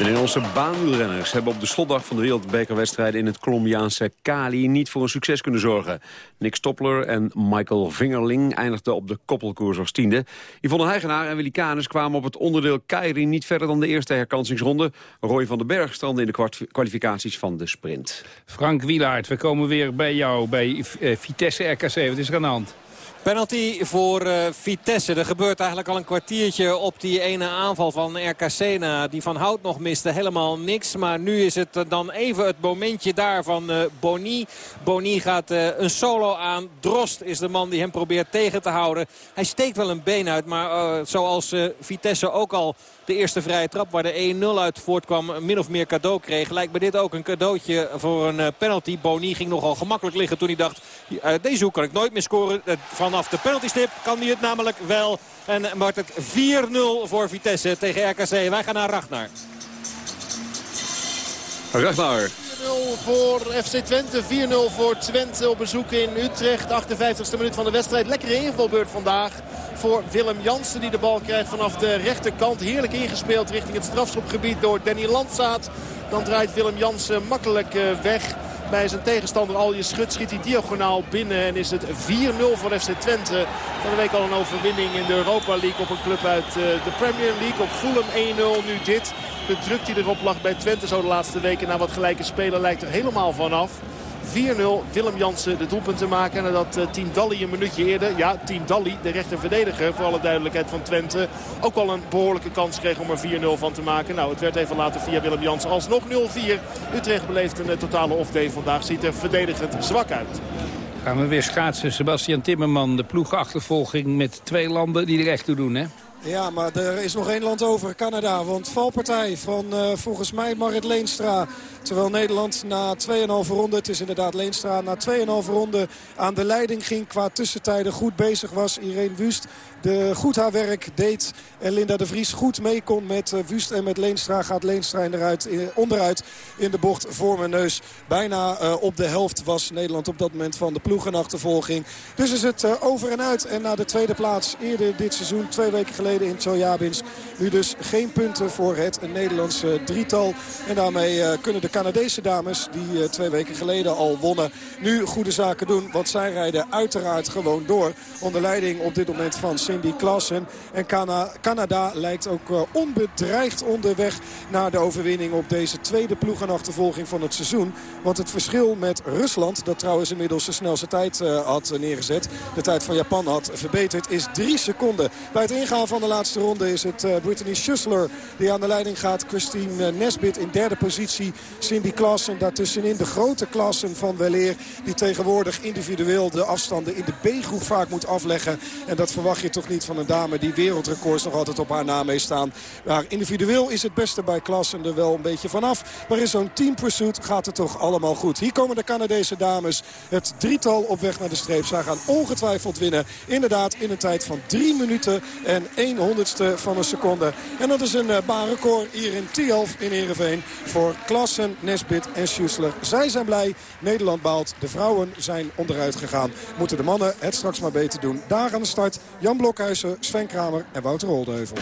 De Nederlandse baanwielrenners hebben op de slotdag van de wereldbekerwedstrijden in het Colombiaanse Cali niet voor een succes kunnen zorgen. Nick Stoppler en Michael Vingerling eindigden op de koppelkoers als tiende. Yvonne Heigenaar en Willy Canes kwamen op het onderdeel Kairi niet verder dan de eerste herkansingsronde. Roy van den Berg strandde in de kwart- kwalificaties van de sprint. Frank Wielaert, we komen weer bij jou, bij eh, Vitesse RKC. Wat is er aan de hand? Penalty voor eh, Vitesse. Er gebeurt eigenlijk al een kwartiertje op die ene aanval van RKC na. Die van Hout nog miste helemaal niks. Maar nu is het dan even het momentje daar van eh, Boni. Boni gaat een solo aan. Drost is de man die hem probeert tegen te houden. Hij steekt wel een been uit. Maar zoals Vitesse ook al de eerste vrije trap waar de 1-0 uit voortkwam min of meer cadeau kreeg. Lijkt me dit ook een cadeautje voor een eh, penalty. Boni ging nogal gemakkelijk liggen toen hij dacht... uit deze hoek kan ik nooit meer scoren. Eh, Vanaf de penaltystip kan hij het namelijk wel. En wordt het 4-0 voor Vitesse tegen RKC. Wij gaan naar Ragnar. Ragnar. 4-0 voor FC Twente, 4-0 voor Twente op bezoek in Utrecht. 58e minuut van de wedstrijd. Lekkere invalbeurt vandaag voor Willem Jansen die de bal krijgt vanaf de rechterkant. Heerlijk ingespeeld richting het strafschopgebied door Danny Landsaat. Dan draait Willem Jansen makkelijk eh, weg. Bij zijn tegenstander al je schut schiet hij diagonaal binnen. En is het 4-0 voor FC Twente. Van de week al een overwinning in de Europa League op een club uit eh, de Premier League. Op Fulham 1-0 nu dit. De druk die erop lag bij Twente zo de laatste weken. Na wat gelijke spelen lijkt er helemaal vanaf. 4-0 Willem Jansen de doelpunt te maken. En dat uh, Team Dalli een minuutje eerder. Ja, Team Dalli, de rechterverdediger, voor alle duidelijkheid van Twente. Ook al een behoorlijke kans kreeg om er 4-0 van te maken. Nou, het werd even later via Willem Jansen alsnog 0-4. Utrecht beleeft een uh, totale off-day vandaag. Ziet er verdedigend zwak uit. Gaan we weer schaatsen. Sebastian Timmerman, de ploegachtervolging met twee landen die er echt toe doen, hè? Ja, maar er is nog één land over, Canada. Want valpartij van uh, volgens mij Marit Leenstra. Terwijl Nederland na 2,5 ronde, het is inderdaad Leenstra... na 2,5 ronde aan de leiding ging, qua tussentijden goed bezig was. Irene Wust de goed haar werk deed. En Linda de Vries goed mee kon met uh, Wust en met Leenstra. Gaat Leenstra eruit, in, onderuit in de bocht voor mijn neus. Bijna uh, op de helft was Nederland op dat moment van de ploegenachtervolging. Dus is het over en uit. En naar de tweede plaats eerder dit seizoen, twee weken geleden in Tsoljabins. Nu dus geen punten voor het Nederlandse drietal. En daarmee kunnen de Canadese dames die eh, twee weken geleden al wonnen nu goede zaken doen. Want zij rijden uiteraard gewoon door onder leiding op dit moment van Cindy Klassen. En Cana Canada lijkt ook eh, onbedreigd onderweg naar de overwinning op deze tweede ploegenachtervolging van het seizoen. Want het verschil met Rusland, dat trouwens inmiddels de snelste tijd eh, had neergezet, de tijd van Japan had verbeterd, is drie seconden. Bij het ingaan van de laatste ronde is het Brittany Schussler die aan de leiding gaat. Christine Nesbit in derde positie. Cindy Klassen daartussenin de grote klassen van Weleer. Die tegenwoordig individueel de afstanden in de B-groep vaak moet afleggen. En dat verwacht je toch niet van een dame die wereldrecords nog altijd op haar naam heeft staan. Maar individueel is het beste bij Klassen er wel een beetje vanaf. Maar in zo'n team pursuit gaat het toch allemaal goed. Hier komen de Canadese dames. Het drietal op weg naar de streep. Zij gaan ongetwijfeld winnen. Inderdaad in een tijd van 3 minuten en 1 honderdste van een seconde. En dat is een uh, baanrecord hier in Tialf in Ereveen voor Klassen, Nesbit en Schussler. Zij zijn blij. Nederland baalt. De vrouwen zijn onderuit gegaan. Moeten de mannen het straks maar beter doen. Daar aan de start Jan Blokhuizen, Sven Kramer en Wouter Oldeheuvel.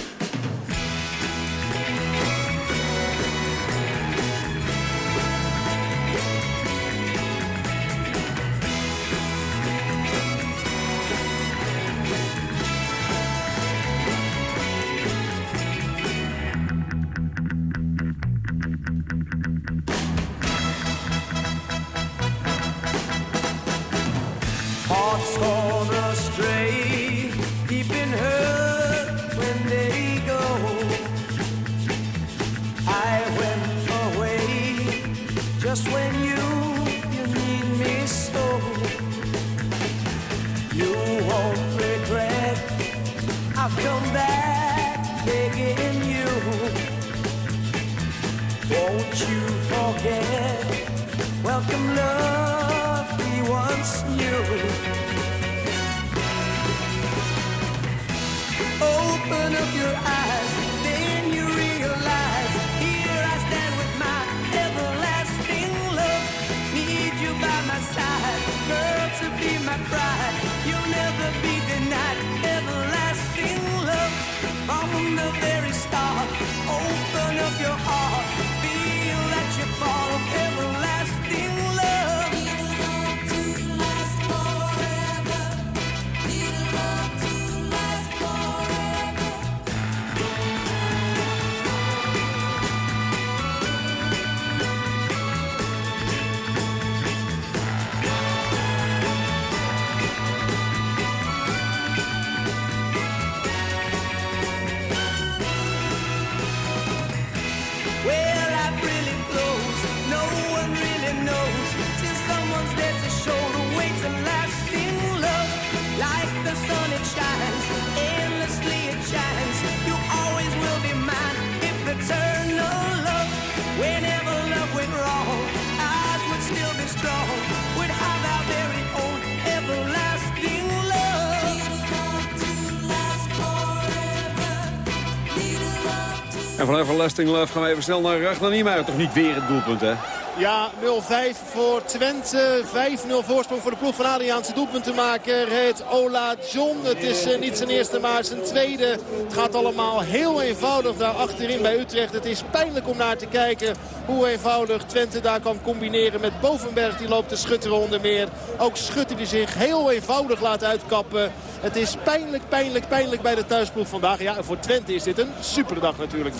Everlasting Love gaan we even snel naar Ragnar Niemeyer. Toch niet weer het doelpunt, hè? Ja, 0-5 voor Twente. 5-0 voorsprong voor de ploeg van Adriaanse doelpuntenmaker. Het Ola John. Het is eh, niet zijn eerste, maar zijn tweede. Het gaat allemaal heel eenvoudig daar achterin bij Utrecht. Het is pijnlijk om naar te kijken hoe eenvoudig Twente daar kan combineren met Bovenberg. Die loopt te schutteren onder meer. Ook Schutter die zich heel eenvoudig laat uitkappen. Het is pijnlijk, pijnlijk, pijnlijk bij de thuisploeg vandaag. Ja, voor Twente is dit een superdag natuurlijk. 5-0.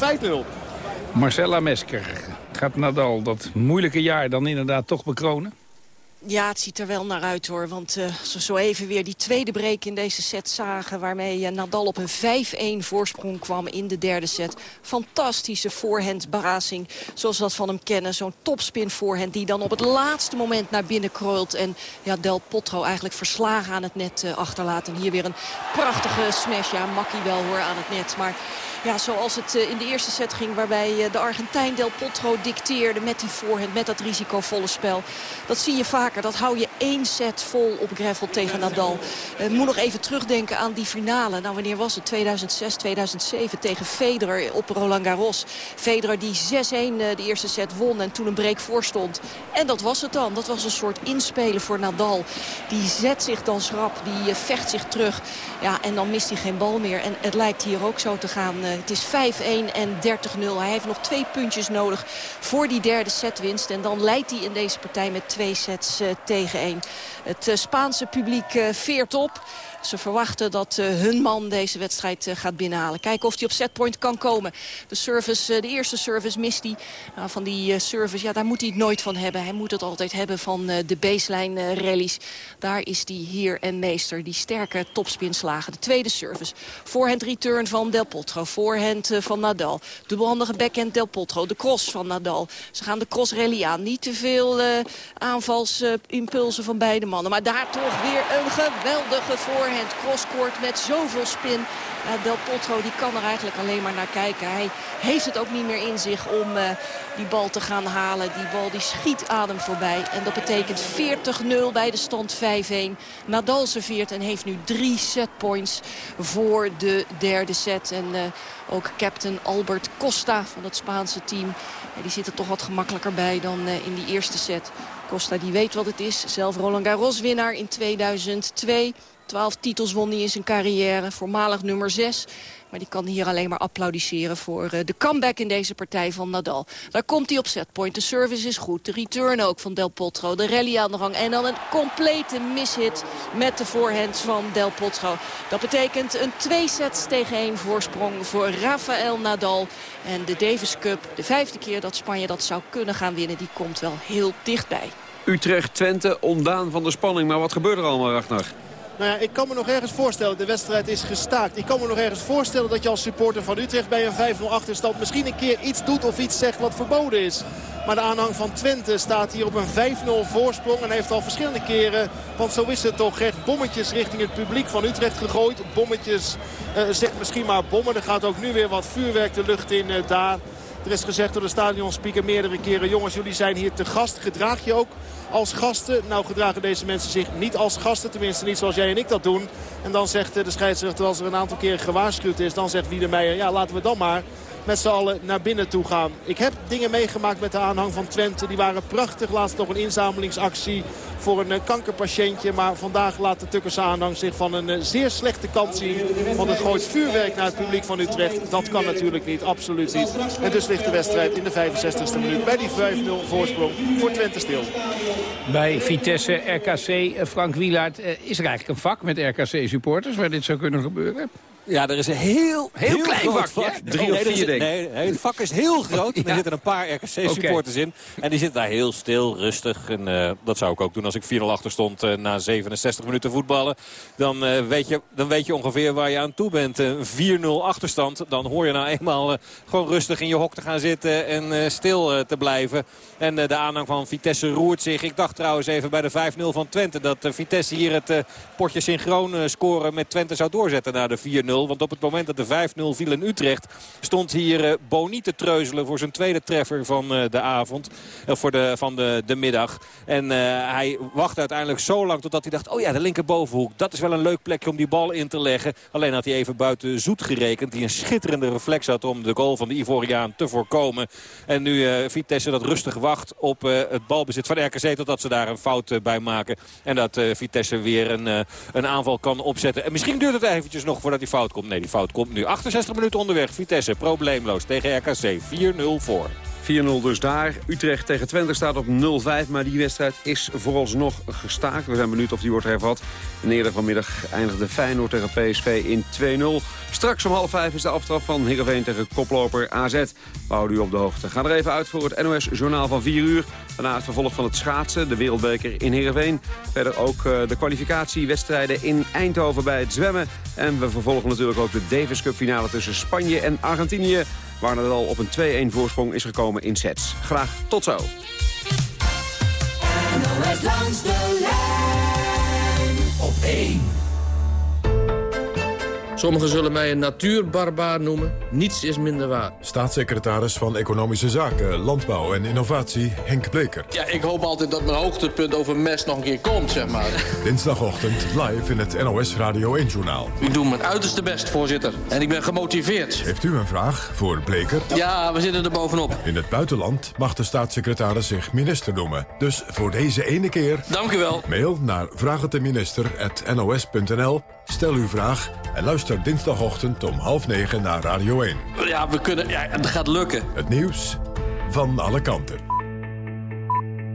Marcella Mesker. Gaat Nadal dat moeilijke jaar dan inderdaad toch bekronen? Ja, het ziet er wel naar uit hoor. Want uh, zo, zo even weer die tweede break in deze set zagen... waarmee uh, Nadal op een 5-1 voorsprong kwam in de derde set. Fantastische voorhandbarasing, zoals we dat van hem kennen. Zo'n topspin voorhand die dan op het laatste moment naar binnen krolt. En ja, Del Potro eigenlijk verslagen aan het net uh, achterlaat. En hier weer een prachtige smash. Ja, makkie wel hoor aan het net. Maar ja, zoals het uh, in de eerste set ging... waarbij uh, de Argentijn Del Potro dicteerde met die voorhand, met dat risicovolle spel. Dat zie je vaker. Dat hou je één set vol op gravel tegen Nadal. Uh, moet nog even terugdenken aan die finale. Nou, wanneer was het? 2006, 2007 tegen Federer op Roland Garros. Federer die 6-1 de eerste set won en toen een break voor stond. En dat was het dan. Dat was een soort inspelen voor Nadal. Die zet zich dan schrap, die vecht zich terug. Ja, en dan mist hij geen bal meer. En het lijkt hier ook zo te gaan eh, het is 5-1 en 30-0. Hij heeft nog twee puntjes nodig voor die derde setwinst. En dan leidt hij in deze partij met twee sets eh, tegen één. Het eh, Spaanse publiek eh, veert op. Ze verwachten dat eh, hun man deze wedstrijd eh, gaat binnenhalen. Kijken of hij op setpoint kan komen. De, service, eh, de eerste service mist hij. Nou, van die service, ja, daar moet hij het nooit van hebben. Hij moet het altijd hebben van de baseline rallies. Daar is hij heer en meester. Die sterke topspinslagen. De tweede service. Voorhand return van Del Potro. Voorhand van Nadal. Dubbelhandige backhand Del Potro. De cross van Nadal. Ze gaan de cross rally aan. Niet te veel aanvalsimpulsen van beide mannen. Maar daar toch weer een geweldige voorhand. Crosscourt met zoveel spin. Ja, Del Potro die kan er eigenlijk alleen maar naar kijken. Hij heeft het ook niet meer in zich om eh, die bal te gaan halen. Die bal die schiet adem voorbij. En dat betekent 40-0 bij de stand 5-1. Nadal serveert en heeft nu drie setpoints voor de derde set. En eh, ook captain Albert Costa van het Spaanse team. Ja, die zit er toch wat gemakkelijker bij dan eh, in die eerste set. Costa die weet wat het is. Zelf Roland Garros winnaar in 2002. 12 titels won hij in zijn carrière. Voormalig nummer 6. Maar die kan hier alleen maar applaudisseren voor eh, de comeback in deze partij van Nadal. Daar komt hij op setpoint. De service is goed. De return ook van Del Potro. De rally aan de gang. En dan een complete mishit met de voorhand van Del Potro. Dat betekent een twee sets tegen één voorsprong voor Rafael Nadal. En de Davis Cup, de vijfde keer dat Spanje dat zou kunnen gaan winnen, die komt wel heel dichtbij. Utrecht-Twente, ondaan van de spanning. Maar wat gebeurt er allemaal, Ragnar? Nou ja, ik kan me nog ergens voorstellen, de wedstrijd is gestaakt. Ik kan me nog ergens voorstellen dat je als supporter van Utrecht bij een 5-0 achterstand misschien een keer iets doet of iets zegt wat verboden is. Maar de aanhang van Twente staat hier op een 5-0 voorsprong. En heeft al verschillende keren, want zo is het toch, echt bommetjes richting het publiek van Utrecht gegooid. Bommetjes, eh, zeg misschien maar bommen. Er gaat ook nu weer wat vuurwerk de lucht in eh, daar. Er is gezegd door de stadionspeaker meerdere keren... jongens, jullie zijn hier te gast. Gedraag je ook als gasten? Nou, gedragen deze mensen zich niet als gasten. Tenminste niet zoals jij en ik dat doen. En dan zegt de scheidsrechter, als er een aantal keren gewaarschuwd is... dan zegt Wiedemeijer, ja, laten we dan maar met z'n allen naar binnen toe gaan. Ik heb dingen meegemaakt met de aanhang van Twente. Die waren prachtig. Laatst nog een inzamelingsactie voor een eh, kankerpatiëntje. Maar vandaag laat de Tukkerse aanhang zich van een eh, zeer slechte kant zien. Want het gooit vuurwerk naar het publiek van Utrecht. Dat kan natuurlijk niet, absoluut niet. En dus ligt de wedstrijd in de 65e minuut bij die 5-0 voorsprong voor Twente stil. Bij Vitesse, RKC, Frank Wielaert, eh, is er eigenlijk een vak met RKC-supporters waar dit zou kunnen gebeuren? Ja, er is een heel, Heel klein groot vakje, vak. Drie of er vier, denk ik. Nee, het vak is heel groot. En. Er zitten een paar RKC-supporters in. En die zitten daar heel stil, rustig. En eh, dat zou ik ook doen als ik 4-0 achter stond eh, na 67 minuten voetballen. Dan, eh, weet je, dan weet je ongeveer waar je aan toe bent. Een 4-0 achterstand. Dan hoor je nou eenmaal gewoon rustig in je hok te gaan zitten en stil te blijven. En de aanhang van Vitesse roert zich. Ik dacht trouwens even bij de 5-0 van Twente dat Vitesse hier het potje synchroon scoren met Twente zou doorzetten naar de 4-0. Want op het moment dat de 5-0 viel in Utrecht stond hier eh, Boni te treuzelen voor zijn tweede treffer van eh, de avond. eh, voor de, van de, de middag. En hij wachtte uiteindelijk zo lang totdat hij dacht, oh ja, de linkerbovenhoek. Dat is wel een leuk plekje om die bal in te leggen. Alleen had hij even buiten Zoet gerekend. Die een schitterende reflex had om de goal van de Ivoriaan te voorkomen. En nu Vitesse dat rustig wacht op het balbezit van RKC. Totdat ze daar een fout bij maken. En dat Vitesse weer een, een aanval kan opzetten. En misschien duurt het eventjes nog voordat die fout komt. Nee, die fout komt nu. 68 minuten onderweg. Vitesse probleemloos tegen RKC. 4-0 voor. 4-0 dus daar. Utrecht tegen Twente staat op 0-5, maar die wedstrijd is vooralsnog gestaakt. We zijn benieuwd of die wordt hervat. En eerder vanmiddag eindigde Feyenoord tegen PSV in 2-0. Straks om half vijf is de aftrap van Heerenveen tegen koploper AZ. We houden u op de hoogte. Ga er even uit voor het NOS-journaal van 4 uur. Daarna het vervolg van het schaatsen, de wereldbeker in Heerenveen. Verder ook eh, de kwalificatiewedstrijden in Eindhoven bij het zwemmen. En we vervolgen natuurlijk ook de Davis Cup finale tussen Spanje en Argentinië. Waar Nadal op een 2-1 voorsprong is gekomen in sets. Graag tot zo. Langs de lijn op 1. Sommigen zullen mij een natuurbarbaar noemen. Niets is minder waar. Staatssecretaris van Economische Zaken, Landbouw en Innovatie Henk Bleker. Ja, ik hoop altijd dat mijn hoogtepunt over mest nog een keer komt, zeg maar. Dinsdagochtend live in het NOS Radio 1-journaal. Ik doe mijn uiterste best, voorzitter. En ik ben gemotiveerd. Heeft u een vraag voor Bleker? Ja, we zitten er bovenop. In het buitenland mag de staatssecretaris zich minister noemen. Dus voor deze ene keer... Dank u wel. Mail naar vraagteminister.nos.nl Stel uw vraag en luister dinsdagochtend om half negen naar Radio 1. Ja, we kunnen, ja, het gaat lukken. Het nieuws van alle kanten.